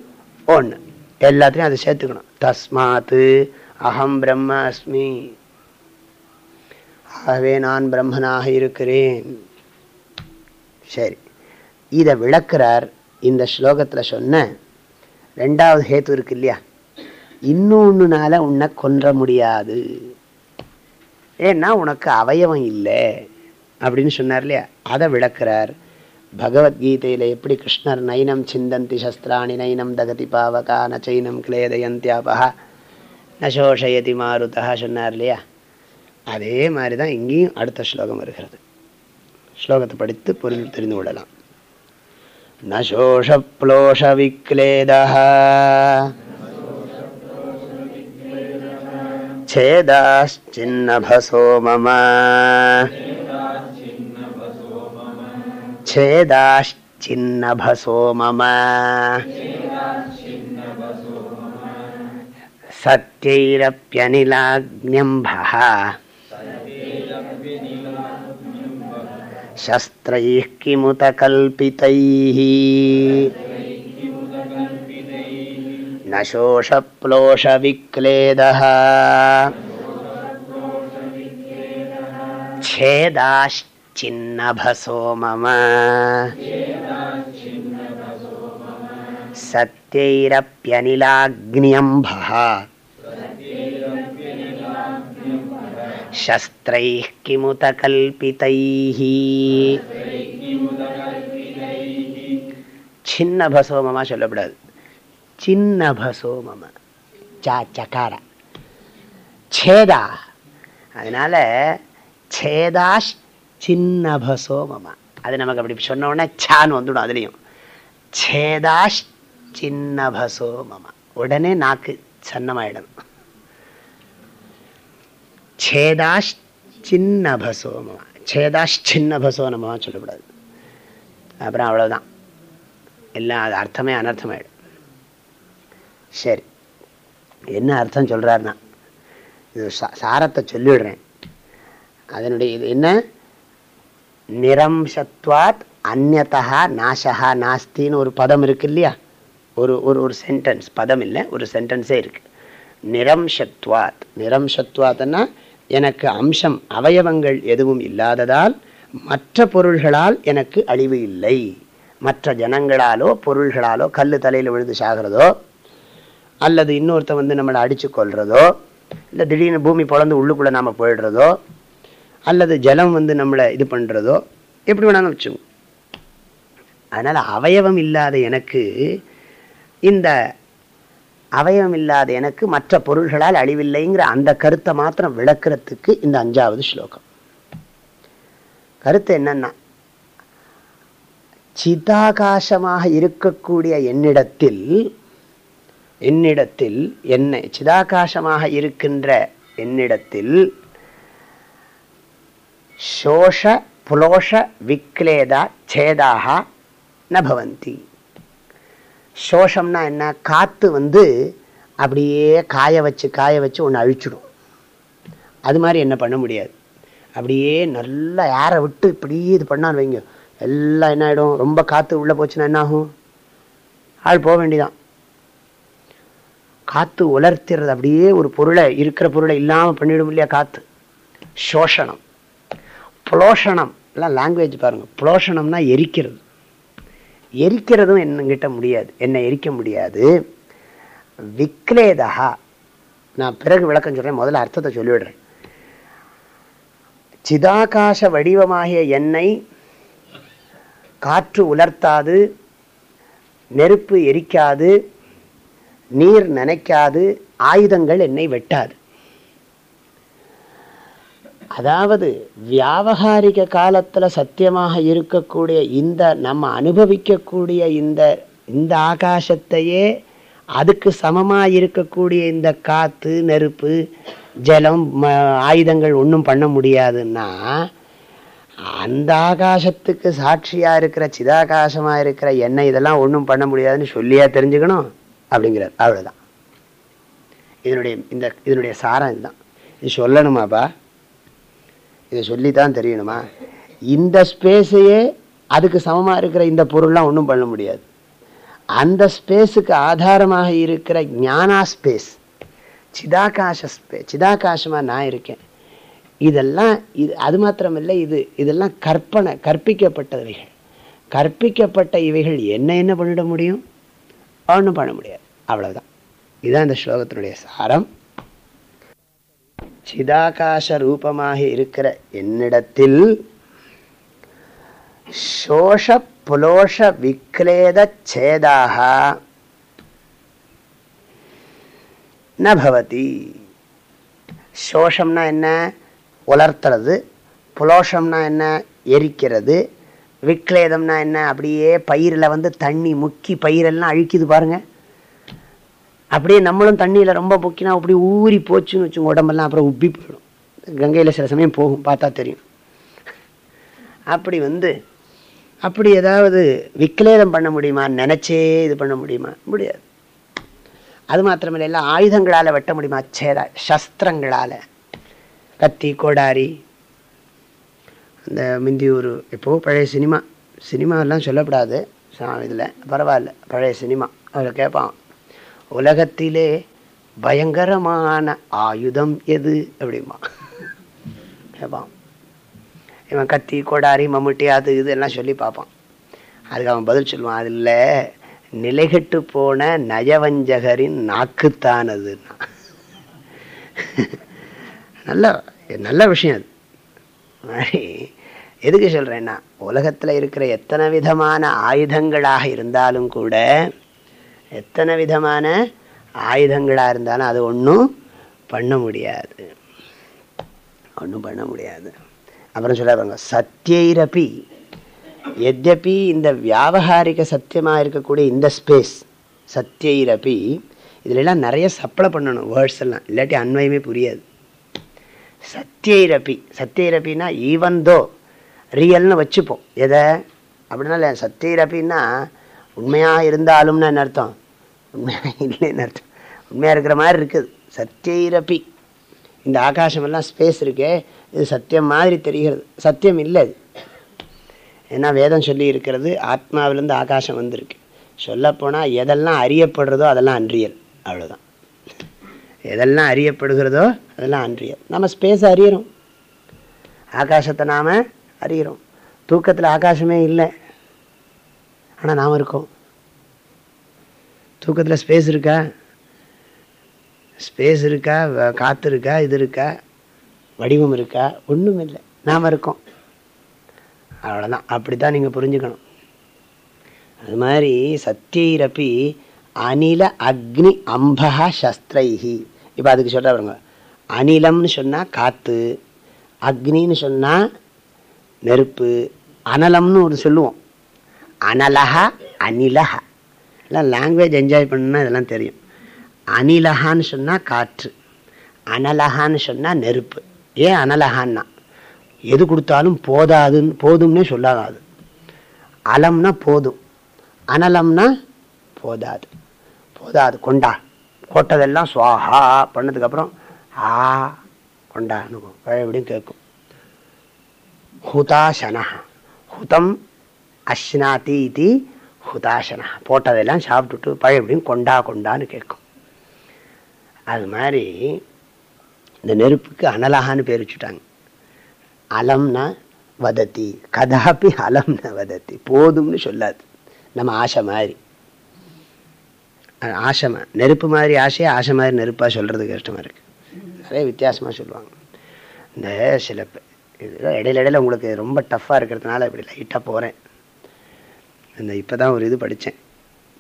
ஒன்று எல்லாத்தையும் அதை சேர்த்துக்கணும் தஸ்மாத்து அகம் பிரம்ம அஸ்மி ஆகவே நான் பிரம்மனாக இருக்கிறேன் சரி இதை விளக்குறார் இந்த ஸ்லோகத்தில் சொன்ன ரெண்டாவது ஹேத்து இருக்கு இல்லையா? இன்னொன்றுனால உன்னை கொன்ற முடியாது. ஏன்னா உனக்கு அவயவம் இல்லை. அப்படின்னு சொன்னார் இல்லையா? அதை விளக்குறார். பகவத்கீதையில் எப்படி கிருஷ்ணர் நைனம் சிந்தந்தி சஸ்திராணி நைனம் தகதி பாவகா நச்சைனம் கிளேதயந்தியாபா நசோஷயதி மாருதா சொன்னார் இல்லையா? அதே மாதிரி தான் இங்கேயும் அடுத்த ஸ்லோகம் வருகிறது. ஸ்லோகத்தை படித்து புரிந்து தெரிந்து கொள்ளலாம். न शोषप्लोषविक्लेदः। छेदाश्चिन्नभसो मम। सत्यैरप्यनिलाग्न्यम्भः शस्त्रैः किमुत कल्पितैः न शोषप्लोषविक्लेदः छेदाश्चिन्नभसो मम सत्यैरप्यनिलाग्न्यम्भः शस्त्रैः किमुत कल्पितैः சின்னபசோ மமா சொல்லக்கூடாது சின்னபசோ மம சா சக்கார சேதா அதனால சேதாஷ் சின்னபசோ மம அது நமக்கு அப்படி சொன்ன உடனே சான்னு வந்துடும் அதுலேயும் சேதாஷ் சின்னபசோ மம உடனே நாக்கு சன்னமாயிடணும் சேதாஷ் சின்னபசோ மம சேதாஷ் சின்னபசோ நமமா சொல்லக்கூடாது. அப்புறம் அவ்வளோதான் எல்லாம் அது அர்த்தமே அனர்த்தமாயிடும். சரி. என்ன அர்த்தம் சொல்கிறாருன்னா இது சாரத்தை சொல்லிவிடுறேன். அதனுடைய இது என்ன? நிரம்சத்வாத் அந்நதா நாசகா நாஸ்தின்னு ஒரு பதம் இருக்கு இல்லையா? ஒரு ஒரு ஒரு சென்டென்ஸ் பதம் இல்லை ஒரு சென்டென்ஸே இருக்கு. நிரம்சத்வாத். நிரம்சத்வாத்னா எனக்கு அம்சம் அவயவங்கள் எதுவும் இல்லாததால் மற்ற பொருள்களால் எனக்கு அழிவு இல்லை. மற்ற ஜனங்களாலோ பொருள்களாலோ கல் தலையில் விழுந்து சாகிறதோ அல்லது இன்னொருத்த வந்து நம்மளை அடித்து கொள்றதோ இல்லை திடீர்னு பூமி பிறந்து உள்ளுக்குள்ளே நாம் போயிடுறதோ அல்லது ஜலம் வந்து நம்மளை இது பண்ணுறதோ எப்படி வேணாலும் வச்சுங்க அதனால் அவயவம் இல்லாத எனக்கு இந்த அவயம் இல்லாத எனக்கு மற்ற பொருள்களால் அழிவில்லைங்கிற அந்த கருத்தை மாத்திரம் விளக்குறதுக்கு இந்த அஞ்சாவது ஸ்லோகம். கருத்து என்னன்னா சிதாகாசமாக இருக்கக்கூடிய என்னிடத்தில் என்னிடத்தில் என்னை சிதாகாசமாக இருக்கின்ற என்னிடத்தில் சோஷ புலோஷ விக்லேதா சேதாக நபவந்தி. சோஷம்னா என்ன? காற்று வந்து அப்படியே காய வச்சு காய வச்சு ஒன்று அழிச்சிடும். அது மாதிரி என்ன பண்ண முடியாது. அப்படியே நல்லா ஏரை விட்டு இப்படி இது பண்ணான்னு வைங்க. எல்லாம் என்ன ஆகிடும் ரொம்ப காற்று உள்ளே போச்சுன்னா என்ன ஆகும்? ஆள் போக வேண்டிதான் காற்று உலர்த்துறது அப்படியே ஒரு பொருளை இருக்கிற பொருளை இல்லாமல் பண்ணிவிடும் இல்லையா காற்று சோஷணம். புலோஷணம். எல்லாம் லாங்குவேஜ் பாருங்கள் புலோஷணம்னா எரிக்கிறது. எரிக்கிறதும் என்னங்கிட்ட முடியாது. என்னை எரிக்க முடியாது. விக்லேதா நான் பிறகு விளக்கம் சொல்கிறேன் முதல்ல அர்த்தத்தை சொல்லிவிடுறேன். சிதாகாச வடிவமாகிய என்னை காற்று உலர்த்தாது நெருப்பு எரிக்காது நீர் நனைக்காது ஆயுதங்கள் என்னை வெட்டாது. அதாவது வியாபகாரிக காலத்தில் சத்தியமாக இருக்கக்கூடிய இந்த நம்ம அனுபவிக்கக்கூடிய இந்த இந்த ஆகாசத்தையே அதுக்கு சமமாக இருக்கக்கூடிய இந்த காற்று நெருப்பு ஜலம் ஆயுதங்கள் ஒன்றும் பண்ண முடியாதுன்னா அந்த ஆகாசத்துக்கு சாட்சியா இருக்கிற சிதாகாசமா இருக்கிற எண்ணெய் இதெல்லாம் ஒன்றும் பண்ண முடியாதுன்னு சொல்லியா தெரிஞ்சுக்கணும் அப்படிங்கிறார். அவ்வளோதான் இதனுடைய இந்த இதனுடைய சாரம் இதுதான். இது சொல்லணுமாப்பா? இதை சொல்லித்தான் தெரியணுமா? இந்த ஸ்பேஸையே அதுக்கு சமமாக இருக்கிற இந்த பொருள்லாம் ஒன்றும் பண்ண முடியாது. அந்த ஸ்பேஸுக்கு ஆதாரமாக இருக்கிற ஞானா ஸ்பேஸ் சிதாகாச ஸ்பே சிதாகாசமாக நான் இருக்கேன். இதெல்லாம் இது அது மாத்திரமில்லை இது இதெல்லாம் கற்பனை கற்பிக்கப்பட்டவைகள். கற்பிக்கப்பட்ட இவைகள் என்ன என்ன பண்ணிட முடியும்? ஒன்றும் பண்ண முடியாது. அவ்வளோதான் இதுதான் இந்த ஸ்லோகத்தினுடைய சாரம். சிதாகாச ரூபமாக இருக்கிற என்னிடத்தில் சோஷ புலோஷ விக்லேத சேதாக நபவதி சோஷம்னா என்ன? உலர்த்துறது. புலோஷம்னா என்ன? எரிக்கிறது. விக்லேதம்னா என்ன? அப்படியே பயிரில் வந்து தண்ணி முக்கி பயிரெல்லாம் அழிக்குது பாருங்கள் அப்படியே நம்மளும் தண்ணியில் ரொம்ப பொக்கினா அப்படி ஊறி போச்சுன்னு வச்சுங்க உடம்பெல்லாம் அப்புறம் உப்பி போயிடும். கங்கையில் சில சமயம் போகும் பார்த்தா தெரியும். அப்படி வந்து அப்படி ஏதாவது விக்லேதம் பண்ண முடியுமா? நினச்சே இது பண்ண முடியுமா? முடியாது. அது மாத்திரமில்ல எல்லாம் ஆயுதங்களால் வெட்ட முடியுமா? சேதா சஸ்திரங்களால். கத்தி கோடாரி அந்த முந்தி ஒரு எப்போ? பழைய சினிமா. சினிமாவெல்லாம் சொல்லப்படாது. இதில் பரவாயில்ல பழைய சினிமா. அதில் கேட்பான். உலகத்திலே பயங்கரமான ஆயுதம் எது அப்படிமா கேட்பான் இவன் கத்தி கொடாரி மம்முட்டி அது இது எல்லாம் சொல்லி பார்ப்பான். அதுக்கு அவன் பதில் சொல்லுவான் அது இல்லை நிலைகட்டு போன நயவஞ்சகரின் நாக்குத்தானதுன்னா நல்ல நல்ல விஷயம் அது. மாதிரி எதுக்கு சொல்கிறேன்னா உலகத்தில் இருக்கிற எத்தனை விதமான ஆயுதங்களாக இருந்தாலும் கூட எத்தனை விதமான ஆயுதங்களாக இருந்தாலும் அது ஒன்றும் பண்ண முடியாது. ஒன்றும் பண்ண முடியாது. அப்புறம் சொல்லுறாங்க சத்தியரப்பி. எதப்பி எத்யப்பி இந்த வியாபகாரிக சத்தியமாக இருக்கக்கூடிய இந்த ஸ்பேஸ் சத்தியரப்பி. இதுலெல்லாம் நிறைய சப்ளை பண்ணணும் வேர்ட்ஸ் எல்லாம். இல்லாட்டி அன்வயமே புரியாது. சத்தியரப்பி. சத்தியரப்பின்னா ஈவன் தோ ரியல்னு வச்சுப்போம். எதை? அப்படின்னா சத்தியரப்பின்னா உண்மையாக இருந்தாலும்னு என்ன அர்த்தம்? உண்மையாக இல்லைன்னு அர்த்தம்? உண்மையாக இருக்கிற மாதிரி இருக்குது. சத்தியரப்பி இந்த ஆகாசமெல்லாம் ஸ்பேஸ் இருக்கே. இது சத்தியம் மாதிரி தெரிகிறது. சத்தியம் இல்லை அது. ஏன்னா வேதம் சொல்லி இருக்கிறது ஆத்மாவிலேருந்து ஆகாசம் வந்திருக்கு. சொல்லப்போனால் எதெல்லாம் அறியப்படுறதோ அதெல்லாம் அன்றியல். அவ்வளோதான் எதெல்லாம் அறியப்படுகிறதோ அதெல்லாம் அன்றியல். நம்ம ஸ்பேஸை அறியிறோம். ஆகாசத்தை நாம் அறிகிறோம் தூக்கத்தில் ஆகாசமே இல்லை. ஆனால் நாம் இருக்கோம். தூக்கத்தில் ஸ்பேஸ் இருக்கா? ஸ்பேஸ் இருக்கா? காற்று இருக்கா? இது இருக்கா? வடிவம் இருக்கா? ஒன்றும் இல்லை. நாம் இருக்கோம். அவ்வளோதான் அப்படி தான் நீங்கள் புரிஞ்சுக்கணும். அது மாதிரி சத்தியரப்பி அனில அக்னி அம்பகா சஸ்திரைஹி. இப்போ அதுக்கு சொல்கிற பாருங்க. அனிலம்னு சொன்னால் காற்று அக்னின்னு சொன்னால் நெருப்பு அனலம்னு ஒரு சொல்லுவோம். அனலஹா அனிலஹா. எல்லாம் லாங்குவேஜ் என்ஜாய் பண்ணால் இதெல்லாம் தெரியும். அனிலஹான்னு சொன்னால் காற்று. அனலஹான்னு சொன்னால் நெருப்பு. ஏன் அனலஹான்னா? எது கொடுத்தாலும் போதாதுன்னு போதும்னே சொல்லாது. அலம்னா போதும். அனலம்னா போதாது. போதாது. கொண்டா. போட்டதெல்லாம் சுவாஹா பண்ணதுக்கப்புறம் ஆ கொண்டான்னு பழையபடியும் கேட்கும். ஹுதாசனா ஹுதம் அஷ்னாதி இது ஹுதாசனா போட்டதெல்லாம் சாப்பிட்டுட்டு பழையபடியும் கொண்டா கொண்டான்னு கேட்கும். அது மாதிரி இந்த நெருப்புக்கு அனலகான்னு பேர் வச்சுட்டாங்க. அலம்னா வதத்தி. கதாப்பி அலம்னா வதத்தி. போதும்னு சொல்லாது. நம்ம ஆசை மாதிரி. ஆசை நெருப்பு மாதிரி ஆசையை ஆசை மாதிரி நெருப்பாக சொல்கிறது கஷ்டமாக இருக்குது நிறைய வித்தியாசமாக சொல்லுவாங்க. இந்த சில இடையில இடையில உங்களுக்கு ரொம்ப டஃப்பாக இருக்கிறதுனால இப்படி லைட்டாக போகிறேன் இந்த இப்போ தான் ஒரு இது படித்தேன்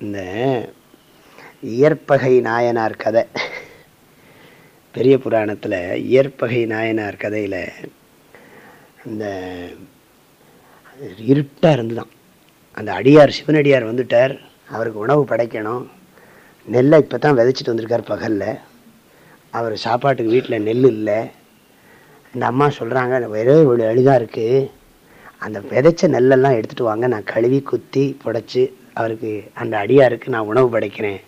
இந்த இயற்பகை நாயனார் கதை. பெரிய புராணத்தில் இயற்பகை நாயனார் கதையில் இந்த இருட்டாக இருந்துதான். அந்த அடியார் சிவனடியார் வந்துட்டார். அவருக்கு உணவு படைக்கணும். நெல்லை இப்போ தான் விதைச்சிட்டு வந்திருக்கார் பகலில். அவர் சாப்பாட்டுக்கு வீட்டில் நெல் இல்லை. இந்த அம்மா சொல்கிறாங்க ஒரே இவ்வளோ அழுதாக இருக்குது அந்த விதைச்ச நெல்லெல்லாம் எடுத்துகிட்டு வாங்க. நான் கழுவி குத்தி புடைச்சி அவருக்கு அந்த அடியாருக்கு நான் உணவு படைக்கிறேன்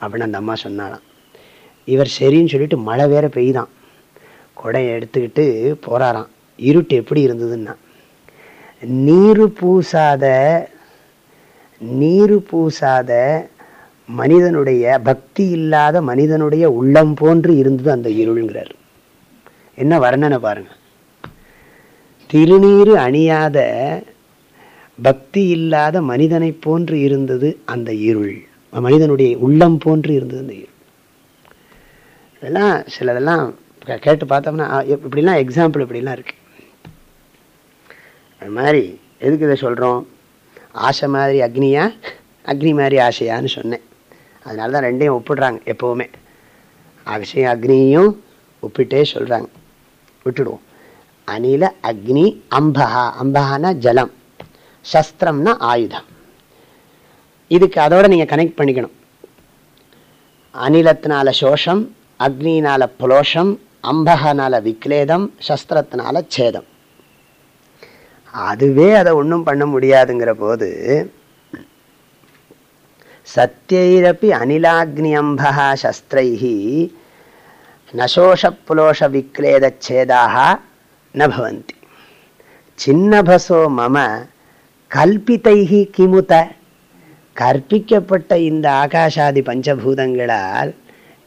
அப்படின்னு அந்த அம்மா சொன்னாலாம் இவர் சரின்னு சொல்லிட்டு மழை வேற பெய்தான். குடையை எடுத்துக்கிட்டு போறாராம். இருட்டு எப்படி இருந்ததுன்னா நீரு பூசாத நீரு பூசாத மனிதனுடைய பக்தி இல்லாத மனிதனுடைய உள்ளம் போன்று இருந்தது அந்த இருள்ங்கிறார். என்ன வர்ணனை பாருங்கள் திருநீர் அணியாத பக்தி இல்லாத மனிதனை போன்று இருந்தது அந்த இருள். மனிதனுடைய உள்ளம் போன்று இருந்தது அந்த இருள். இதெல்லாம் சிலதெல்லாம் கேட்டு பார்த்தோம்னா இப்படிலாம் எக்ஸாம்பிள் இப்படிலாம் இருக்கு. அது மாதிரி எதுக்கு இதை சொல்கிறோம் ஆசை மாதிரி அக்னியா? அக்னி மாதிரி ஆசையான்னு சொன்னேன். அதனால தான் ரெண்டையும் ஒப்பிடுறாங்க எப்போவுமே. ஆசையும் அக்னியும் ஒப்பிட்டே சொல்கிறாங்க விட்டுடுவோம். அனில அக்னி அம்பஹா அம்பகானா ஜலம். சஸ்திரம்னா ஆயுதம். இதுக்கு அதோட நீங்கள் கனெக்ட் பண்ணிக்கணும். அனிலத்தினால சோஷம் அக்னினால புலோஷம் அம்பகனால விக்லேதம் சஸ்திரத்தினால சேதம். அதுவே அதை ஒன்றும் பண்ண முடியாதுங்கிற போது சத்தியைரப்பி அனிலாக்னி அம்பகா சஸ்திரைஹி நசோஷ புலோஷ விக்லேத சேதாக ந பவந்தி சின்னபசோ மம கல்பித்தைகி கிமுத கற்பிக்கப்பட்ட இந்த ஆகாஷாதி பஞ்சபூதங்களால்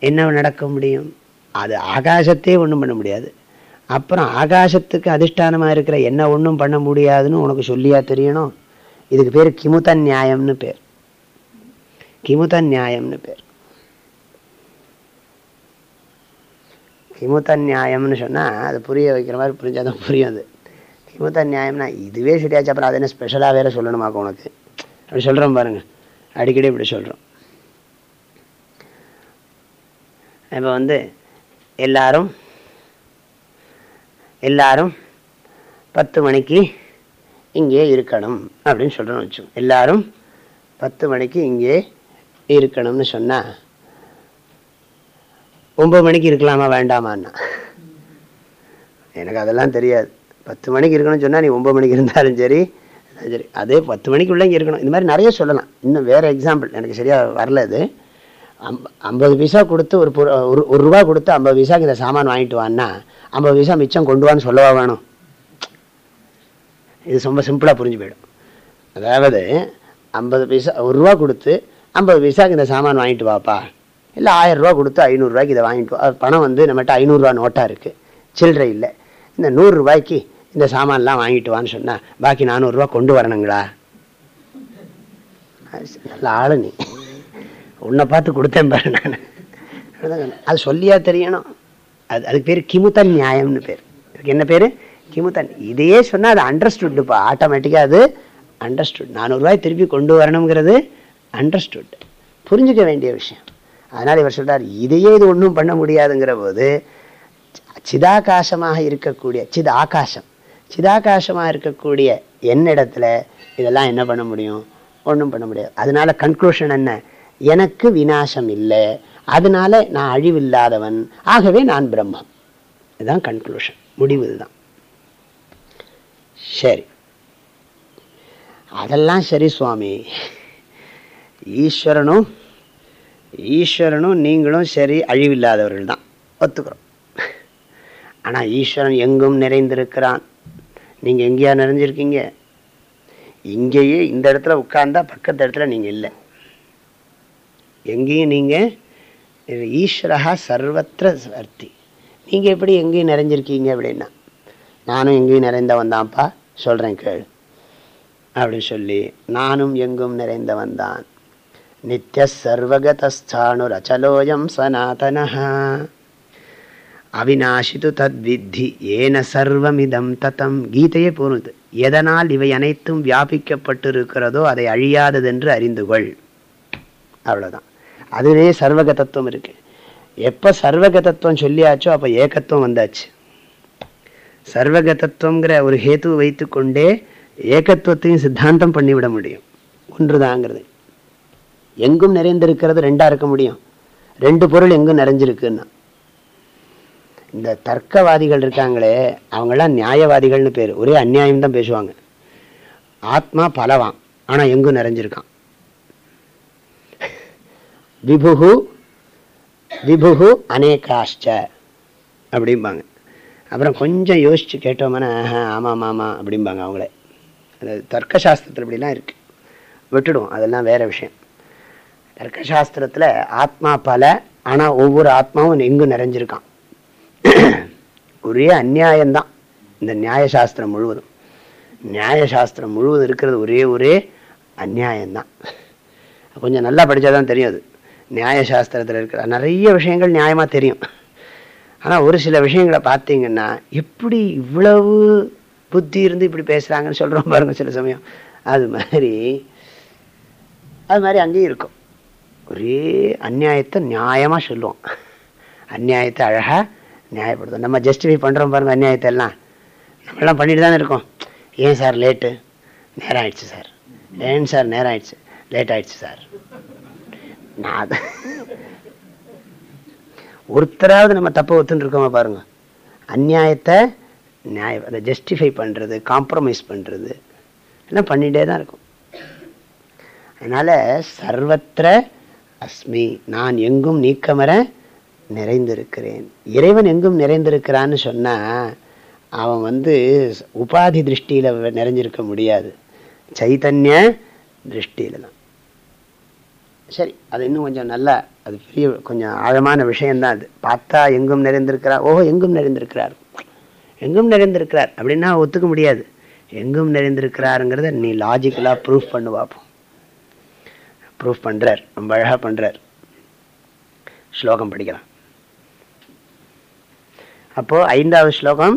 என்ன நடக்க முடியும் அது ஆகாசத்தே ஒன்றும் பண்ண முடியாது அப்புறம் ஆகாசத்துக்கு அதிஷ்டானமாக இருக்கிற என்ன ஒன்றும் பண்ண முடியாதுன்னு உனக்கு சொல்லியா தெரியணும் இதுக்கு பேர் கிமுத நியாயம்னு பேர் கிமுத நியாயம்னு பேர் கிமுத நியாயம்னு சொன்னால் அது புரிய வைக்கிற மாதிரி புரிஞ்சாதான் புரியும் அது. கிமுத நியாயம்னா இதுவே சரியாச்சு அப்புறம் அது என்ன ஸ்பெஷலாக வேற சொல்லணுமாக்கும் உனக்கு? அப்படி சொல்கிறோம் பாருங்க. அடிக்கடி இப்படி சொல்கிறோம் இப்போ வந்து எல்லாரும் எல்லாரும் பத்து மணிக்கு இங்கே இருக்கணும் அப்படின்னு சொல்கிறோன்னு வச்சோம் எல்லாரும் பத்து மணிக்கு இங்கே இருக்கணும்னு சொன்னால் ஒம்பது மணிக்கு இருக்கலாமா வேண்டாமான்னா? எனக்கு அதெல்லாம் தெரியாது. பத்து மணிக்கு இருக்கணும்னு சொன்னால் நீ ஒம்பது மணிக்கு இருந்தாலும் சரி சரி. அதே பத்து மணிக்குள்ளே இங்கே இருக்கணும். இந்த மாதிரி நிறைய சொல்லலாம். இன்னும் வேறு எக்ஸாம்பிள் எனக்கு சரியாக வரல இது அம்ப ஐம்பது பைசா கொடுத்து ஒரு பொரு ஒரு ஒரு ரூபா கொடுத்து ஐம்பது பைசாக்கு இந்த சாமான் வாங்கிட்டு வான்னா ஐம்பது பைசா மிச்சம் கொண்டு வான்னு சொல்லவா வேணும்? இது ரொம்ப சிம்பிளாக புரிஞ்சு போயிடும். அதாவது ஐம்பது பைசா ஒரு ரூபா கொடுத்து ஐம்பது பைசாக்கு இந்த சாமான் வாங்கிட்டு வாப்பா. இல்லை ஆயிரம் ரூபா கொடுத்து ஐநூறுரூவாய்க்கு இதை வாங்கிட்டு அது பணம் வந்து நம்மகிட்ட ஐநூறுரூவா நோட்டாக இருக்குது சில்லறை இல்லை. இந்த நூறுரூவாய்க்கு இந்த சாமான்லாம் வாங்கிட்டு வான்னு சொன்னால் பாக்கி நானூறுரூவா கொண்டு வரணுங்களா? அது நல்ல ஆளு நீ. உன்னை பார்த்து கொடுத்தேன் பாரு நான். அது சொல்லியா தெரியணும். அது அதுக்கு பேர் கிமுத்தன் நியாயம்னு பேர். அதுக்கு என்ன பேர்? கிமுத்தன். இதையே சொன்னால் அது அண்டர்ஸ்டுட்டுப்பா ஆட்டோமேட்டிக்காக அது அண்டர்ஸ்டுட் நானூறுரூவாய் திருப்பி கொண்டு வரணுங்கிறது அண்டர்ஸ்டுட் புரிஞ்சுக்க வேண்டிய விஷயம். அதனால் இவர் சொல்கிறார் இதையே இது ஒன்றும் பண்ண முடியாதுங்கிற போது சிதாகாசமாக இருக்கக்கூடிய சித ஆகாசம் சிதாகாசமாக இருக்கக்கூடிய என்னிடத்துல இதெல்லாம் என்ன பண்ண முடியும்? ஒன்றும் பண்ண முடியாது. அதனால கன்க்ளூஷன் என்ன? எனக்கு விநாசம் இல்லை. அதனால நான் அழிவில்லாதவன். ஆகவே நான் பிரம்மம். இதுதான் கன்க்ளூஷன் முடிவு இதுதான். சரி. அதெல்லாம் சரி சுவாமி. ஈஸ்வரனும் ஈஸ்வரனும் நீங்களும் சரி அழிவில்லாதவர்கள் தான் ஒத்துக்கிறோம். ஆனால் ஈஸ்வரன் எங்கும் நிறைந்திருக்கிறான். நீங்கள் எங்கேயா நிறைஞ்சிருக்கீங்க? இங்கேயே இந்த இடத்துல உட்கார்ந்தா பக்கத்து இடத்துல நீங்கள் இல்லை. எங்கேயும் நீங்கள் ஈஸ்வரஹா சர்வத்திர வர்த்தி நீங்கள் எப்படி எங்கேயும் நிறைஞ்சிருக்கீங்க அப்படின்னா நானும் எங்கேயும் நிறைந்தவன் தான்ப்பா சொல்கிறேன் கேள். அப்படின்னு சொல்லி நானும் எங்கும் நிறைந்தவன் தான் நித்திய சர்வகதஸ்தானுர் அச்சலோயம் சனாதனஹா அவிநாசித்து தத்வித்தி ஏன சர்வமிதம் தத்தம் கீதையே போனது எதனால் இவை அனைத்தும் வியாபிக்கப்பட்டு இருக்கிறதோ அதை அழியாததென்று அறிந்து கொள் அவ்வளோதான் அதுவே சர்வக தத்துவம் இருக்கு. எப்போ சர்வக தத்துவம் சொல்லியாச்சோ அப்போ ஏகத்துவம் வந்தாச்சு. சர்வக தத்துவங்கிற ஒரு ஹேத்து வைத்துக்கொண்டே ஏகத்துவத்தையும் சித்தாந்தம் பண்ணிவிட முடியும். ஒன்றுதாங்கிறது. எங்கும் நிறைந்திருக்கிறது ரெண்டா இருக்க முடியும். ரெண்டு பொருள் எங்கும் நிறைஞ்சிருக்குன்னா. இந்த தர்க்கவாதிகள் இருக்காங்களே அவங்கெல்லாம் நியாயவாதிகள்னு பேர். ஒரே அந்நியாயம் தான் பேசுவாங்க. ஆத்மா பலவான் ஆனால் எங்கும் நிறைஞ்சிருக்கான். விபுகு விபுகு அநேகாஷ்ட அப்படிம்பாங்க. அப்புறம் கொஞ்சம் யோசித்து கேட்டோம்னா ஆமாம் ஆமாம் அப்படிம்பாங்க அவங்களே. அது தர்க்கசாஸ்திரத்தில் இப்படிலாம் இருக்குது விட்டுடுவோம் அதெல்லாம் வேறு விஷயம். தர்க்கசாஸ்திரத்தில் ஆத்மா பல ஆனால் ஒவ்வொரு ஆத்மாவும் எங்கும் நிறைஞ்சிருக்கான்? ஒரே அந்நியாயம்தான். இந்த நியாயசாஸ்திரம் முழுவதும். நியாயசாஸ்திரம் முழுவதும் இருக்கிறது ஒரே ஒரே அந்நியாயம்தான். கொஞ்சம் நல்லா படித்தா தான் தெரியும் அது. நியாயசாஸ்திரத்தில் இருக்கிற நிறைய விஷயங்கள் நியாயமாக தெரியும். ஆனால் ஒரு சில விஷயங்களை பார்த்தீங்கன்னா எப்படி இவ்வளவு புத்தி இருந்து இப்படி பேசுகிறாங்கன்னு சொல்கிறோம் பாருங்கள் சில சமயம். அது மாதிரி அது மாதிரி அங்கேயும் இருக்கும். ஒரே அந்நியாயத்தை நியாயமாக சொல்லுவோம். அந்நியாயத்தை அழகாக நியாயப்படுத்தும் நம்ம ஜஸ்டிஃபை பண்ணுறோம் பாருங்க அந்நியாயத்தை எல்லாம். நம்மளாம் பண்ணிட்டு தானே இருக்கோம். ஏன் சார் லேட்டு நேரம் ஆயிடுச்சு சார். ஏன் சார் நேரம் ஆயிடுச்சு? லேட் ஆயிடுச்சு சார். நான் ஒருத்தராவது நம்ம தப்பை ஒத்துன்னு இருக்கோமா பாருங்க. அந்நியாயத்தை நியாயம் அதை ஜஸ்டிஃபை பண்ணுறது காம்ப்ரமைஸ் பண்ணுறது எல்லாம் பண்ணிகிட்டே தான் இருக்கும். அதனால் சர்வத்திர அஸ்மி நான் எங்கும் நீக்கமர நிறைந்திருக்கிறேன். இறைவன் எங்கும் நிறைந்திருக்கிறான்னு சொன்னால் அவன் வந்து உபாதி திருஷ்டியில் நிறைஞ்சிருக்க முடியாது. சைத்தன்ய திருஷ்டியில் தான். சரி அது இன்னும் கொஞ்சம் நல்லா அது பெரிய கொஞ்சம் ஆழமான விஷயம்தான் அது. பார்த்தா எங்கும் நிறைந்திருக்கிறார் ஓஹோ எங்கும் நிறைந்திருக்கிறார். எங்கும் நிறைந்திருக்கிறார் அப்படின்னா ஒத்துக்க முடியாது. எங்கும் நிறைந்திருக்கிறாருங்கிறத நீ லாஜிக்கலாக ப்ரூஃப் பண்ணு பார்ப்போம் ப்ரூஃப் பண்ணுறார் ரொம்ப அழகாக பண்ணுறார் ஸ்லோகம் படிக்கலாம். அப்போ ஐந்தாவது ஸ்லோகம்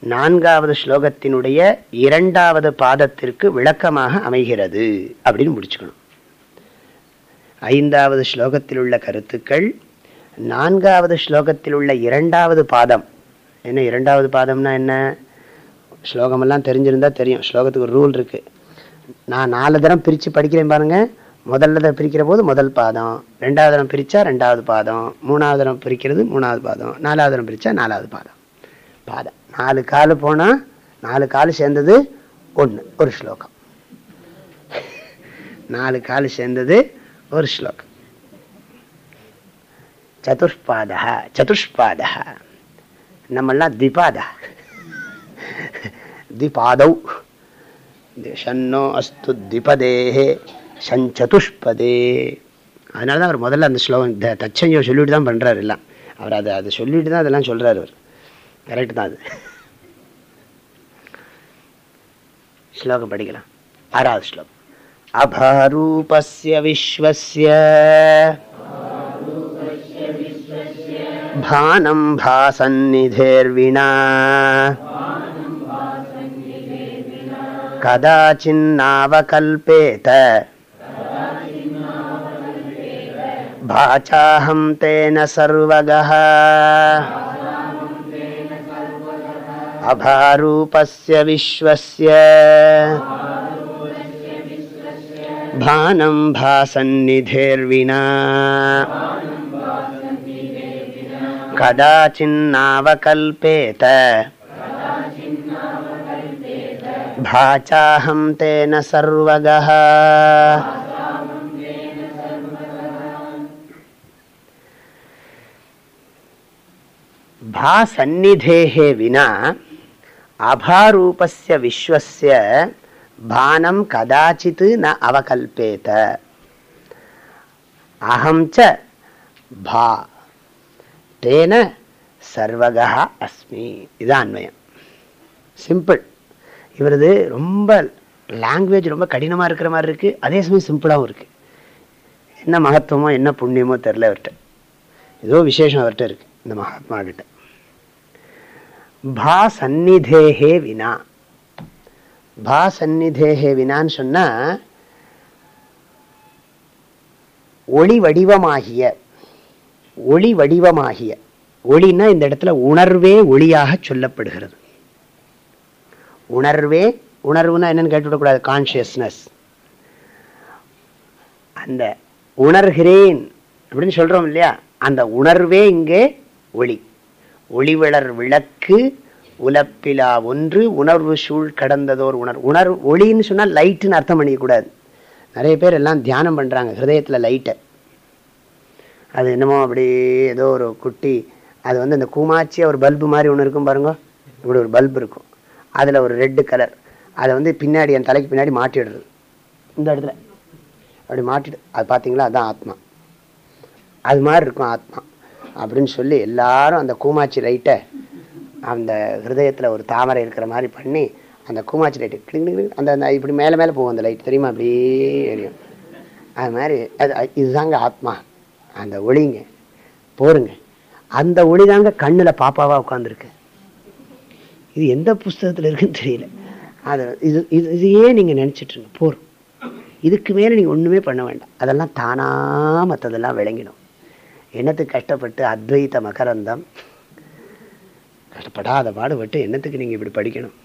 நான்காவது ஸ்லோகத்தினுடைய இரண்டாவது பாதத்திற்கு விளக்கமாக அமைகிறது அப்படின்னு முடிச்சுக்கணும். ஐந்தாவது ஸ்லோகத்தில் உள்ள கருத்துக்கள் நான்காவது ஸ்லோகத்தில் உள்ள இரண்டாவது பாதம். என்ன இரண்டாவது பாதம்னா என்ன? ஸ்லோகமெல்லாம் தெரிஞ்சிருந்தா தெரியும். ஸ்லோகத்துக்கு ஒரு ரூல் இருக்கு. நான் நாலு தரம் பிரித்து படிக்கிறேன் பாருங்க. முதல்ல பிரிக்கிற போது முதல் பாதம். ரெண்டாவது தரம் பிரித்தா ரெண்டாவது பாதம். மூணாவது தரம் பிரிக்கிறது மூணாவது பாதம். நாலாவது தரம் பிரித்தா நாலாவது பாதம். பாதம். நாலு காலு போனால் நாலு காலு சேர்ந்தது ஒன்று ஒரு ஸ்லோகம். நாலு காலு சேர்ந்தது ஒரு ஸ்லோகம். சதுஷ்பாதா சதுஷ்பாதா நம்மெல்லாம் திபாத திபாதௌ. ஷன்னோ அஸ்து திபதேஹே. சஞ்சதுஷ்பதே அதனால தான் அவர் முதல்ல அந்த ஸ்லோகம் இந்த தச்சையோ சொல்லிட்டு தான் பண்ணுறாரு எல்லாம் அவர் அதை அதை சொல்லிட்டு தான் அதெல்லாம் சொல்கிறார் அவர் கரெக்ட் தான் அது ஸ்லோகம் படிக்கலாம் ஆறாவது ஸ்லோகம் अभारूपस्य विश्वस्य भानं भासन्निधेर्विना कदाचिन्नावकल्पेत भाचाहं तेन सर्वगः अभारूपस्य विश्वस्य भानं भासन्निधेर्विना कदाचिन्नावकल्पेत भाचाहं तेन सर्वगः பா சந்நிதேகே வினா அபாரூபஸ்ய விஸ்வஸ்ய பானம் கதாச்சித் ந அவகல்பேத அகம் ச பா தேன சர்வகா அஸ்மி இது அண்மயம் சிம்பிள் இவரது ரொம்ப லாங்குவேஜ் ரொம்ப கடினமாக இருக்கிற மாதிரி இருக்குது அதே சமயம் சிம்பிளாகவும் இருக்குது என்ன மகத்துவமோ என்ன புண்ணியமோ தெரில அவர்கிட்ட. ஏதோ விசேஷம் அவர்கிட்ட இருக்குது இந்த மகாத்மா கிட்ட பா சந்நிதேகே வினா. பா சந்நிதேகே வினான்னு சொன்னா ஒளி வடிவமாகிய ஒளி வடிவமாகிய ஒளின்னா இந்த இடத்துல உணர்வே ஒளியாக சொல்லப்படுகிறது. உணர்வே உணர்வுனா என்னன்னு கேட்டுவிடக்கூடாது கான்சியஸ்னஸ் அந்த உணர்கிறேன் அப்படின்னு சொல்றோம் இல்லையா அந்த உணர்வே இங்கே ஒளி. ஒளிவளர் விளக்கு உலப்பிலா ஒன்று உணர்வு சூழ் கடந்ததோர் உணர்வு உணர்வு ஒளின்னு சொன்னால் லைட்டுன்னு அர்த்தம் பண்ணிக்கக்கூடாது. நிறைய பேர் எல்லாம் தியானம் பண்ணுறாங்க ஹிருதயத்தில் லைட்டை. அது என்னமோ அப்படியே ஏதோ ஒரு குட்டி அது வந்து அந்த கூமாச்சியாக ஒரு பல்பு மாதிரி ஒன்று இருக்கும் பாருங்க. இப்படி ஒரு பல்பு இருக்கும். அதில் ஒரு ரெட்டு கலர். அதை வந்து பின்னாடி என் தலைக்கு பின்னாடி மாட்டிடுறது இந்த இடத்துல. அப்படி மாட்டிடு அது பார்த்தீங்களா அதுதான் ஆத்மா. அது மாதிரி இருக்கும் ஆத்மா. அப்படின்னு சொல்லி எல்லாரும் அந்த கூமாச்சி லைட்டை அந்த ஹிருதயத்தில் ஒரு தாமரை இருக்கிற மாதிரி பண்ணி அந்த கூமாச்சி லைட்டு கிளிங் அந்த அந்த இப்படி மேலே மேலே போகும் அந்த லைட். தெரியுமா? அப்படியே எரியும். அது மாதிரி அது இதுதாங்க ஆத்மா. அந்த ஒளிங்க. போருங்க. அந்த ஒளி தாங்க கண்ணில் பாப்பாவாக உட்காந்துருக்கு இது எந்த புஸ்தகத்தில் இருக்குன்னு தெரியல. அது இது இது இதையே நீங்கள் நினச்சிட்ருங்க போர் இதுக்கு மேலே நீங்கள் ஒன்றுமே பண்ண வேண்டாம். அதெல்லாம் தானாக மற்றதெல்லாம் விளங்கிடும். என்னத்துக்கு கஷ்டப்பட்டு அத்வைத மகரந்தம்? கஷ்டப்படாத பாடுபட்டு என்னத்துக்கு நீங்கள் இப்படி படிக்கணும்?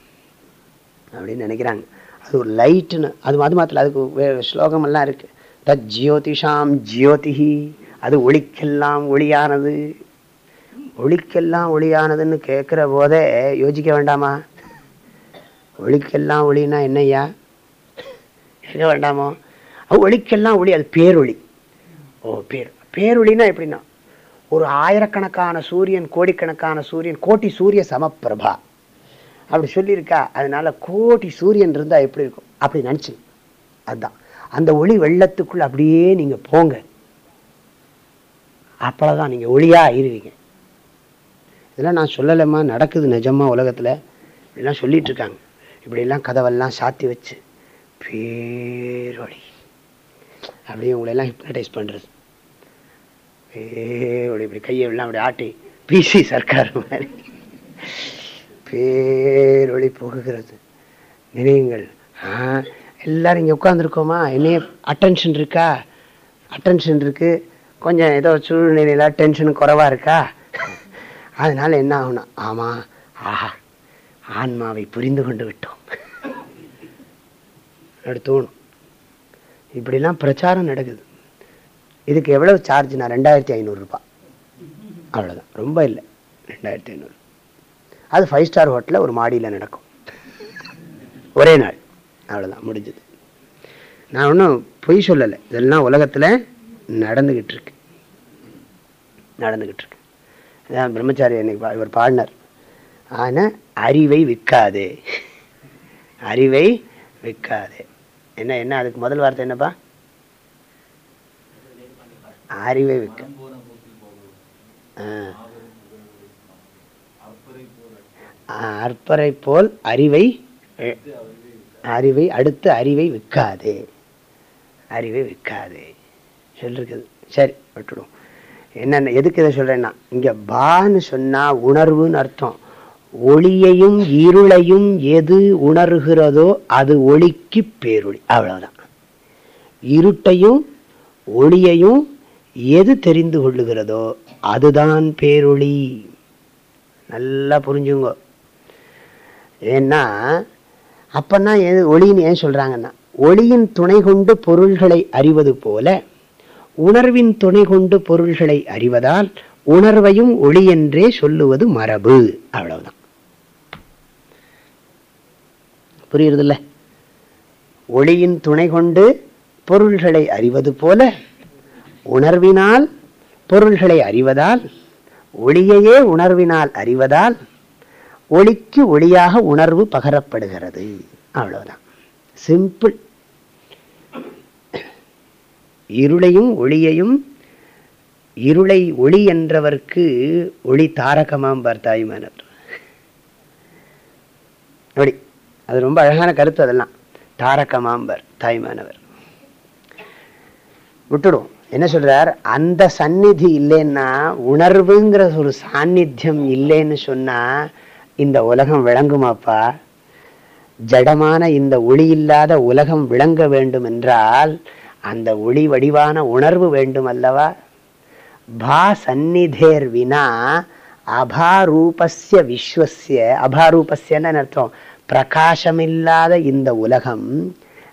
அப்படின்னு நினைக்கிறாங்க. அது ஒரு லைட்டுன்னு அது அது மாத்திரம் அதுக்கு ஸ்லோகமெல்லாம் இருக்குது தத் ஜியோதிஷாம் ஜியோதிஹி அது ஒளிக்கெல்லாம் ஒளியானது. ஒளிக்கெல்லாம் ஒளியானதுன்னு கேட்குற போதே யோசிக்க வேண்டாமா? ஒளிக்கெல்லாம் ஒளினா என்னையா கேட்க வேண்டாமோ? ஒளிக்கெல்லாம் ஒளி அது பேரொளி. ஓ பேர். பேரொழினா எப்படின்னா ஒரு ஆயிரக்கணக்கான சூரியன் கோடிக்கணக்கான சூரியன் கோட்டி சூரிய சமப்பிரபா. அப்படி சொல்லியிருக்கா அதனால கோடி சூரியன் இருந்தால் எப்படி இருக்கும்? அப்படி நினச்சி. அதுதான் அந்த ஒளி வெள்ளத்துக்குள்ளே அப்படியே நீங்கள் போங்க. அப்போதான் நீங்கள் ஒளியாக ஆயிடுவீங்க இதெல்லாம் நான் சொல்லலைம்மா நடக்குது நிஜமா உலகத்தில். இப்படிலாம் சொல்லிட்டு இருக்காங்க. இப்படிலாம் கதவெல்லாம் சாத்தி வச்சு பேரொழி. அப்படியே உங்களெல்லாம் ஹிப்னடைஸ் பண்ணுறது பேரொளி இப்படி கையை எல்லாம் அப்படி ஆட்டி பிசி சர்க்கார் மாதிரி. பேரொளி புகுகிறது. நினைவுங்கள் எல்லாரும் இங்கே உட்காந்துருக்கோமா என்னைய அட்டென்ஷன் இருக்கா? அட்டென்ஷன் இருக்குது கொஞ்சம் ஏதோ சூழ்நிலையில் டென்ஷன் குறவாக இருக்கா? அதனால் என்ன ஆகணும் ஆமாம் ஆஹா ஆன்மாவை புரிந்து கொண்டு விட்டோம். அப்படி தோணும் இப்படிலாம் பிரச்சாரம் நடக்குது. இதுக்கு எவ்வளவு சார்ஜ்னா ரெண்டாயிரத்தி ஐநூறுரூபா அவ்வளோதான் ரொம்ப இல்லை. ரெண்டாயிரத்தி ஐநூறு. அது ஃபைவ் ஸ்டார் ஹோட்டலில் ஒரு மாடியில் நடக்கும். ஒரே நாள். அவ்வளோதான் முடிஞ்சது. நான் ஒன்றும் பொய் சொல்லலை. இதெல்லாம் உலகத்தில் நடந்துக்கிட்டு இருக்கு நடந்துக்கிட்டு இருக்கு அதான் பிரம்மச்சாரி இன்னைக்கு இவர் பாடினார். ஆனால் அறிவை விற்காதே. அறிவை விற்காதே. என்ன என்ன? அதுக்கு முதல் வார்த்தை என்னப்பா? அறிவை விற்க அற்பரை போல் அறிவை அறிவை அடுத்து அறிவை விற்காதே. அறிவை விற்காது. சொல்லிருக்குது. சரி விட்டுடும். என்னென்ன எதுக்கு இதை சொல்றேன்னா இங்க பான்னு சொன்னா உணர்வுன்னு அர்த்தம். ஒளியையும் இருளையும் எது உணர்கிறதோ அது ஒளிக்கு பேரொளி. அவ்வளவுதான். இருட்டையும் ஒளியையும் எது தெரிந்து கொள்ளுகிறதோ அதுதான் பேரொளி. நல்லா புரிஞ்சுங்க. ஏன்னா அப்பன்னா எது ஒளின்னு ஏன் சொல்றாங்கன்னா ஒளியின் துணை கொண்டு பொருள்களை அறிவது போல உணர்வின் துணை கொண்டு பொருள்களை அறிவதால் உணர்வையும் ஒளி என்றே சொல்லுவது மரபு. அவ்வளவுதான். புரியுறதில்ல? ஒளியின் துணை கொண்டு பொருள்களை அறிவது போல உணர்வினால் பொருள்களை அறிவதால் ஒளியையே உணர்வினால் அறிவதால் ஒளிக்கு ஒளியாக உணர்வு பகரப்படுகிறது. அவ்வளவுதான். சிம்பிள் இருளையும் ஒளியையும் இருளை ஒளி என்றவர்க்கு ஒளி தாரகமாம்பார் தாய்மானர் அப்படி அது ரொம்ப அழகான கருத்து அதெல்லாம். தாரகமாம்பர் தாய்மானவர். விட்டுடும் என்ன சொல்றார்? அந்த சந்நிதி இல்லைன்னா உணர்வுங்கிற ஒரு சாநித்தியம் இல்லைன்னு சொன்னா இந்த உலகம் விளங்குமாப்பா? ஜடமான இந்த ஒளி இல்லாத உலகம் விளங்க வேண்டும் என்றால் அந்த ஒளி வடிவான உணர்வு வேண்டும் அல்லவா பா சந்நிதேர் வினா அபாரூபஸ்ய விஸ்வசிய அபாரூபஸ்யன்னு அர்த்தம்? பிரகாசமில்லாத இந்த உலகம்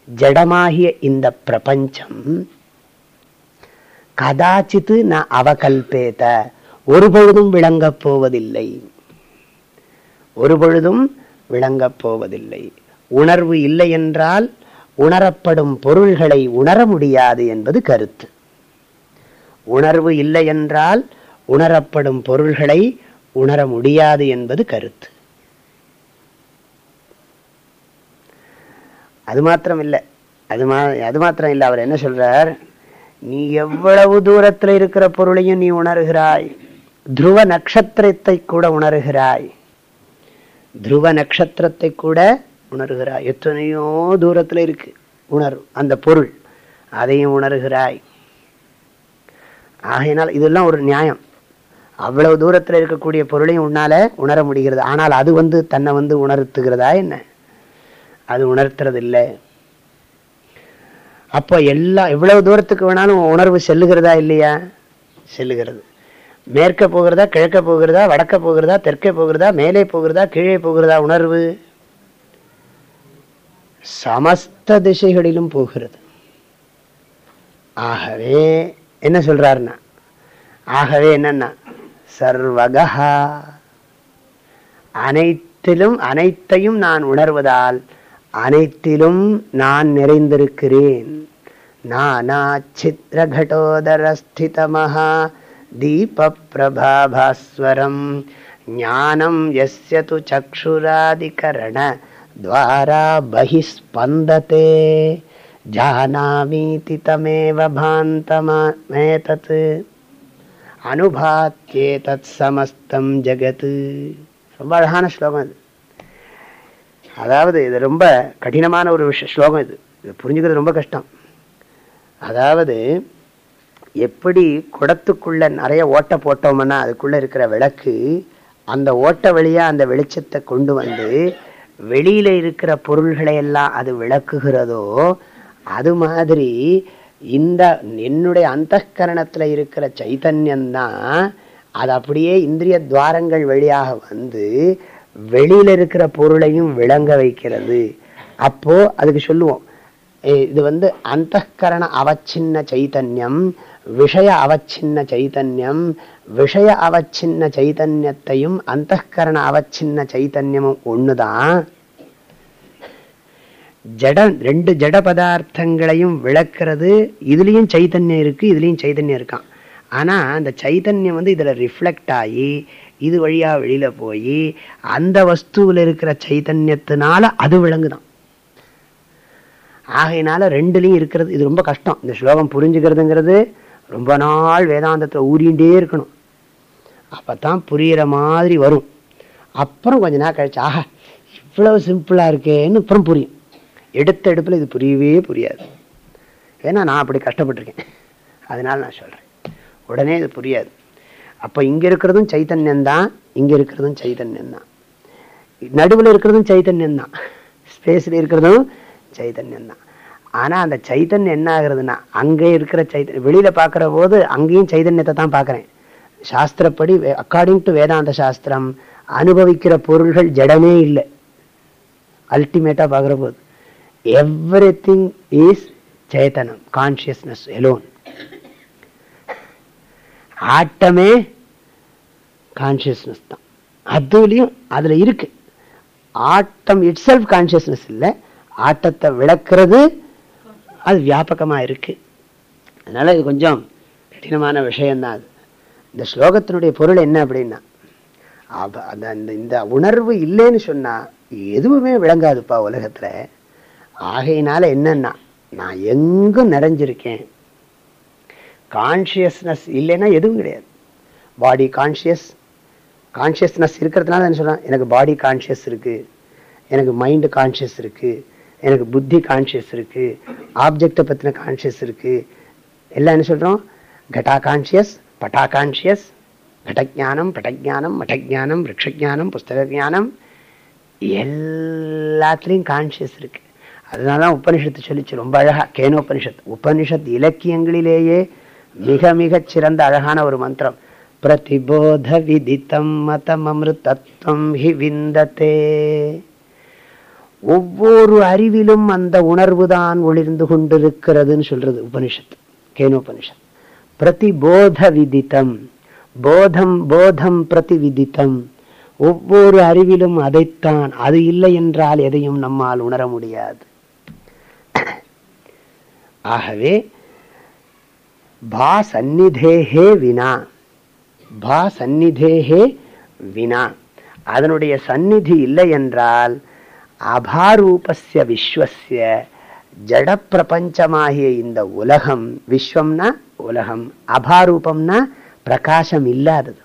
ஜடமாகிய இந்த பிரபஞ்சம் கதாச்சித்து நான் அவகல்பேத ஒரு பொழுதும் விளங்கப் போவதில்லை. ஒரு பொழுதும் விளங்கப் போவதில்லை. உணர்வு இல்லை என்றால் உணரப்படும் பொருள்களை உணர முடியாது என்பது கருத்து. உணர்வு இல்லை என்றால் உணரப்படும் பொருள்களை உணர முடியாது என்பது கருத்து. அது மாத்திரம் இல்லை அது மா அது மாத்திரம் இல்லை அவர் என்ன சொல்றார்? நீ எவ்வளவு தூரத்தில் இருக்கிற பொருளையும் நீ உணர்கிறாய்? துருவ நட்சத்திரத்தை கூட உணர்கிறாய். துருவ நட்சத்திரத்தை கூட உணர்கிறாய். எத்தனையோ தூரத்தில் இருக்கு. உணர்வு அந்த பொருள். அதையும் உணர்கிறாய். ஆகையினால் இதெல்லாம் ஒரு நியாயம். அவ்வளவு தூரத்தில் இருக்கக்கூடிய பொருளையும் உன்னால உணர முடிகிறது. ஆனால் அது வந்து தன்னை வந்து உணர்த்துகிறதா என்ன? அது உணர்த்துறது இல்லை அப்போ எல்லா எவ்வளவு தூரத்துக்கு வேணாலும் உணர்வு செல்லுகிறதா இல்லையா? செல்லுகிறது. மேற்க போகிறதா கிழக்க போகிறதா வடக்க போகிறதா தெற்கே போகிறதா மேலே போகிறதா கீழே போகிறதா உணர்வு? சமஸ்த திசைகளிலும் போகிறது. ஆகவே என்ன சொல்றாருன்னா ஆகவே என்னன்னா சர்வகா அனைத்திலும் அனைத்தையும் நான் உணர்வதால் அனைத்திலும் நான் நிறைந்திருக்கிறேன் நானா சித்திரகட்டோதரஸ்திதமஹா தீபப்பிரபாபாஸ்வரம் ஞானம் எஸ்ய து சக்ஷுராதிகரண द्वारा बहिस्पन्दते जानामीति तमेव भान्तमेतत् அனுபாத்தியேதத் சமஸ்தம் ஜெகத் ரொம்ப அழகான ஸ்லோகம் இது அதாவது இது ரொம்ப கடினமான ஒரு விஷ ஸ்லோகம் இது. இது புரிஞ்சுக்கிறது ரொம்ப கஷ்டம். அதாவது எப்படி குடத்துக்குள்ள நிறைய ஓட்டை போட்டோம்னா அதுக்குள்ள இருக்கிற விளக்கு அந்த ஓட்டை வழியா அந்த வெளிச்சத்தை கொண்டு வந்து வெளியில இருக்கிற பொருள்களை எல்லாம் அது விளக்குகிறதோ அது மாதிரி இந்த என்னுடைய அந்த கரணத்துல இருக்கிற சைத்தன்யந்தான் அது அப்படியே இந்திரிய துவாரங்கள் வழியாக வந்து வெளியில இருக்கிற பொருளையும் விளங்க வைக்கிறது. அப்போ அதுக்கு சொல்லுவோம். இது வந்து அந்த கரண அவச்சின்ன சைத்தன்யம் விஷய அவச்சின்ன சைத்தன்யம் விஷய அவச்சின்ன சைத்தன்யத்தையும் அந்த கரண அவச்சின்ன சைத்தன்யமும் ஒண்ணுதான். ஜட ரெண்டு ஜட பதார்த்தங்களையும் விளக்குறது. இதுலேயும் சைத்தன்யம் இருக்கு இதுலேயும் சைத்தன்யம் இருக்கான் ஆனால் அந்த சைத்தன்யம் வந்து இதில் ரிஃப்ளெக்ட் ஆகி இது வழியாக வெளியில் போய் அந்த வஸ்துவில் இருக்கிற சைத்தன்யத்தினால அது விளங்குதான். ஆகையினால ரெண்டுலேயும் இருக்கிறது இது ரொம்ப கஷ்டம். இந்த ஸ்லோகம் புரிஞ்சுக்கிறதுங்கிறது ரொம்ப நாள் வேதாந்தத்தில் ஊறிண்டே இருக்கணும். அப்போ தான் புரிகிற மாதிரி வரும். அப்புறம் கொஞ்ச நாள் கழிச்சு ஆஹா இவ்வளவு சிம்பிளாக இருக்கேன்னு அப்புறம் புரியும். எடுத்த எடுப்பில் இது புரியவே புரியாது. ஏன்னா நான் அப்படி கஷ்டப்பட்டிருக்கேன். அதனால நான் சொல்கிறேன் உடனே இது புரியாது. அப்போ இங்கே இருக்கிறதும் சைத்தன்யம் தான் இங்கே இருக்கிறதும் சைத்தன்யம் தான் நடுவில் இருக்கிறதும் சைத்தன்யம் தான் ஸ்பேஸில் இருக்கிறதும் சைத்தன்யம் தான் ஆனால் அந்த சைத்தன்யம் என்ன ஆகுறதுன்னா அங்கே இருக்கிற சைத்தன்யம் வெளியில் பார்க்குற போது அங்கேயும் சைதன்யத்தை தான் பார்க்குறேன். சாஸ்திரப்படி அக்கார்டிங் டு வேதாந்த சாஸ்திரம் அனுபவிக்கிற பொருள்கள் ஜடமே இல்லை. அல்டிமேட்டாக பார்க்குற போது எவ்ரி திங் இஸ் சேத்தனம் கான்ஷியஸ்னஸ் எலோன் ஆட்டமே கான்சியஸ்னஸ் தான். அதுலேயும் அதில் இருக்கு. ஆட்டம் இட் செல்ஃப் கான்சியஸ்னஸ் இல்லை. ஆட்டத்தை விளக்குறது அது வியாபகமாக இருக்கு. அதனால் இது கொஞ்சம் கடினமான விஷயம்தான் அது. இந்த ஸ்லோகத்தினுடைய பொருள் என்ன அப்படின்னா அந்த இந்த உணர்வு இல்லைன்னு சொன்னால் எதுவுமே விளங்காதுப்பா உலகத்தில். ஆகையினால என்னன்னா நான் எங்கும் நிறைஞ்சிருக்கேன். கான்ஷியஸ்னஸ் இல்லைன்னா எதுவும் கிடையாது. பாடி கான்ஷியஸ் கான்ஷியஸ்னஸ் இருக்கிறதுனால என்ன சொல்கிறேன் எனக்கு பாடி கான்ஷியஸ் இருக்குது எனக்கு மைண்டு கான்ஷியஸ் இருக்குது எனக்கு புத்தி கான்ஷியஸ் இருக்குது ஆப்ஜெக்டை பற்றின கான்ஷியஸ் இருக்குது எல்லாம் என்ன சொல்கிறோம் கட்டா கான்ஷியஸ் பட்டா கான்ஷியஸ் கடஜானம் படஜானம் மடஜானம் விரக்ஷானம் புஸ்தக ஜானம் எல்லாத்துலேயும் கான்ஷியஸ் இருக்குது அதனால தான் உபனிஷத்து சொல்லிச்சு ரொம்ப அழகா. கேனோபனிஷத். உபனிஷத் இலக்கியங்களிலேயே மிக மிகச் சிறந்த அழகான ஒரு மந்திரம். பிரதிபோத விதித்தம் மதம் அமிர்தத்துவம் ஹி விந்ததே ஒவ்வொரு அறிவிலும் அந்த உணர்வு தான் ஒளிர்ந்து கொண்டிருக்கிறதுன்னு சொல்றது உபனிஷத் கேனோபனிஷத் பிரதிபோத விதித்தம் போதம் போதம் பிரதிவிதித்தம். ஒவ்வொரு அறிவிலும் அதைத்தான் அது இல்லை என்றால் எதையும் நம்மால் உணர முடியாது. ஆகவே பா சந்நிதேகே வினா பா சந்நிதேகே வினா அதனுடைய சந்நிதி இல்லை என்றால் அபாரூபஸ்ய விஸ்வசிய ஜடப்பிரபஞ்சமாகிய இந்த உலகம் விஸ்வம்னா உலகம் அபாரூபம்னா பிரகாசம் இல்லாதது.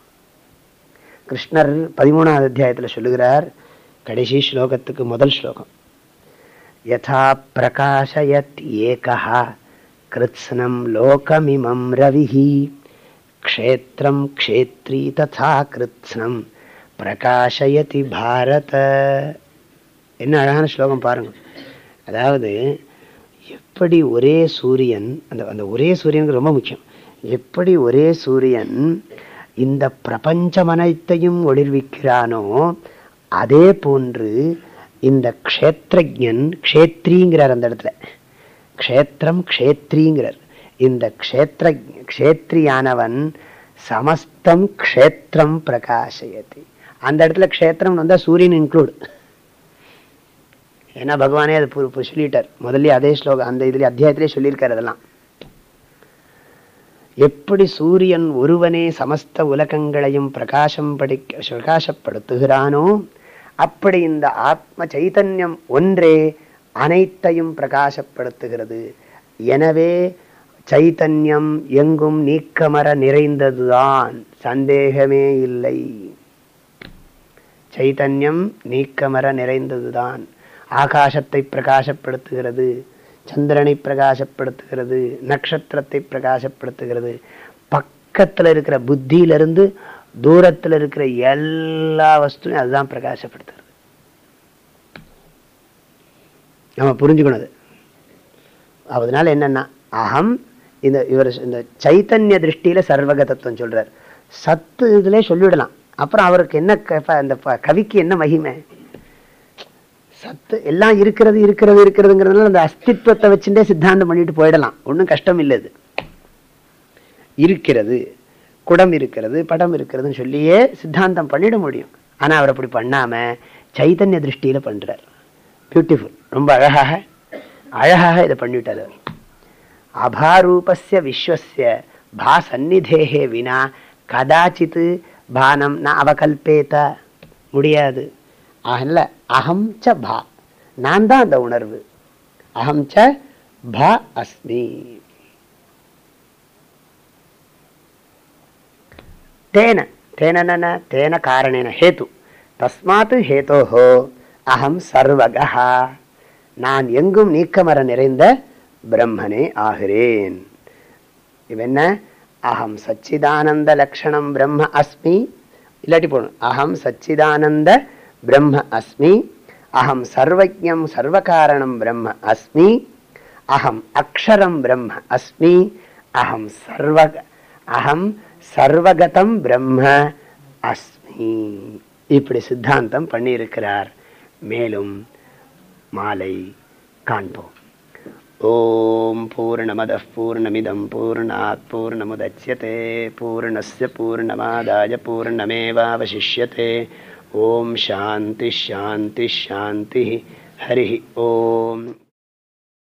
கிருஷ்ணர் பதிமூணாவது அத்தியாயத்தில் சொல்லுகிறார் கடைசி ஸ்லோகத்துக்கு முதல் ஸ்லோகம். யதா பிரகாஷயத் ஏகா கிருத்ஸ்னம் லோகமிமம் ரவிஹி க்ஷேத்திரம் க்ஷேத்ரி ததா கிருத்ஸ்னம் பிரகாஷயதி பாரத என்ன அழகான ஸ்லோகம் பாருங்க. அதாவது எப்படி ஒரே சூரியன் அந்த அந்த ஒரே சூரியனுக்கு ரொம்ப முக்கியம். எப்படி ஒரே சூரியன் இந்த பிரபஞ்சம் அனைத்தையும் ஒளிர்விக்கிறானோ அதே போன்று இந்த க்ஷேத்ரஜன் க்ஷேத்ரிங்கிறார் அந்த இடத்துல. க்ஷேத்திரம் க்ஷேத்ரிங்கிறார். இந்த க்ஷேத்திர க்ஷேத்ரியானவன் சமஸ்தம் க்ஷேத்திரம் பிரகாசயத்தி அந்த இடத்துல க்ஷேத்திரம் வந்தால் சூரியன் இன்க்ளூட் ஏன்னா பகவானே அது சொல்லிட்டார். முதல்ல அதே ஸ்லோகம் அந்த இதுல அத்தியாயத்திலே சொல்லியிருக்காரு அதெல்லாம். எப்படி சூரியன் ஒருவனே சமஸ்த உலகங்களையும் பிரகாசம் படிக்க பிரகாசப்படுத்துகிறானோ அப்படி இந்த ஆத்ம சைதன்யம் ஒன்றே அனைத்தையும் பிரகாசப்படுத்துகிறது. எனவே சைத்தன்யம் எங்கும் நீக்கமர நிறைந்ததுதான். சந்தேகமே இல்லை. சைத்தன்யம் நீக்கமர நிறைந்ததுதான். ஆகாசத்தை பிரகாசப்படுத்துகிறது. சந்திரனை பிரகாசப்படுத்துகிறது. நட்சத்திரத்தை பிரகாசப்படுத்துகிறது. பக்கத்தில் இருக்கிற புத்தியிலிருந்து தூரத்தில் இருக்கிற எல்லா வஸ்துவையும் அதுதான் பிரகாசப்படுத்துகிறது நம்ம புரிஞ்சுக்கணும் அது. அதனால என்னன்னா அகம் இந்த இவர் இந்த சைத்தன்ய திருஷ்டியில் சர்வக தத்துவம் சொல்றார். சத்து இதுல சொல்லிவிடலாம் அப்புறம் அவருக்கு என்ன அந்த கவிக்கு என்ன மகிமை? சத்து எல்லாம் இருக்கிறது இருக்கிறது இருக்கிறதுங்கிறதுனால அந்த அஸ்தித்வத்தை வச்சுட்டே சித்தாந்தம் பண்ணிட்டு போயிடலாம். ஒன்றும் கஷ்டம் இல்லை இருக்கிறது குடம் இருக்கிறது படம் இருக்கிறதுன்னு சொல்லியே சித்தாந்தம் பண்ணிட முடியும். ஆனால் அவர் அப்படி பண்ணாம சைத்தன்ய திருஷ்டியில் பண்ணுறார் பியூட்டிஃபுல் ரொம்ப அழகாக அழகாக இதை பண்ணிவிட்டார் அவர். அபாரூபஸ்ய விஸ்வசிய பா சந்நிதேகே வினா கதாச்சித்து பானம் நான் அவகல்பேத்த முடியாது. ஆகல அகம் ச பா. நான் தான் அந்த உணர்வு. அகம் ச பா அஸ்மி. தேன. தேன தேன காரணேன ஹேத்து. தஸ்மாத் ஹேத்தோ அகம் சர்வகா நான் எங்கும் நீக்கமர நிறைந்த பிரம்மனே ஆகிறேன். இவென்ன? அகம் சச்சிதானந்த லக்ஷணம் பிரம்ம அஸ்மி. இல்லாட்டி போடணும் அகம் சச்சிதானந்த பிரம்ம அஸ்மி. அகம் சர்வஜம் சர்வகாரணம் பிரம்ம அஸ்மி. அகம் அக்ஷரம் பிரம்ம அஸ்மி. அகம் சர்வ அகம் சர்வகதம் பிரம்ம அஸ்மி. இப்படி சித்தாந்தம் பண்ணியிருக்கிறார். மேலும் मालै काण्डो ॐ पूर्णमदः पूर्णमिदं पूर्णात् पूर्णमुदच्छ्यते पूर्णस्य पूर्णमादाय पूर्णमेवावशिष्यते। ॐ शान्तिश्शान्तिश्शान्तिः हरिः ॐ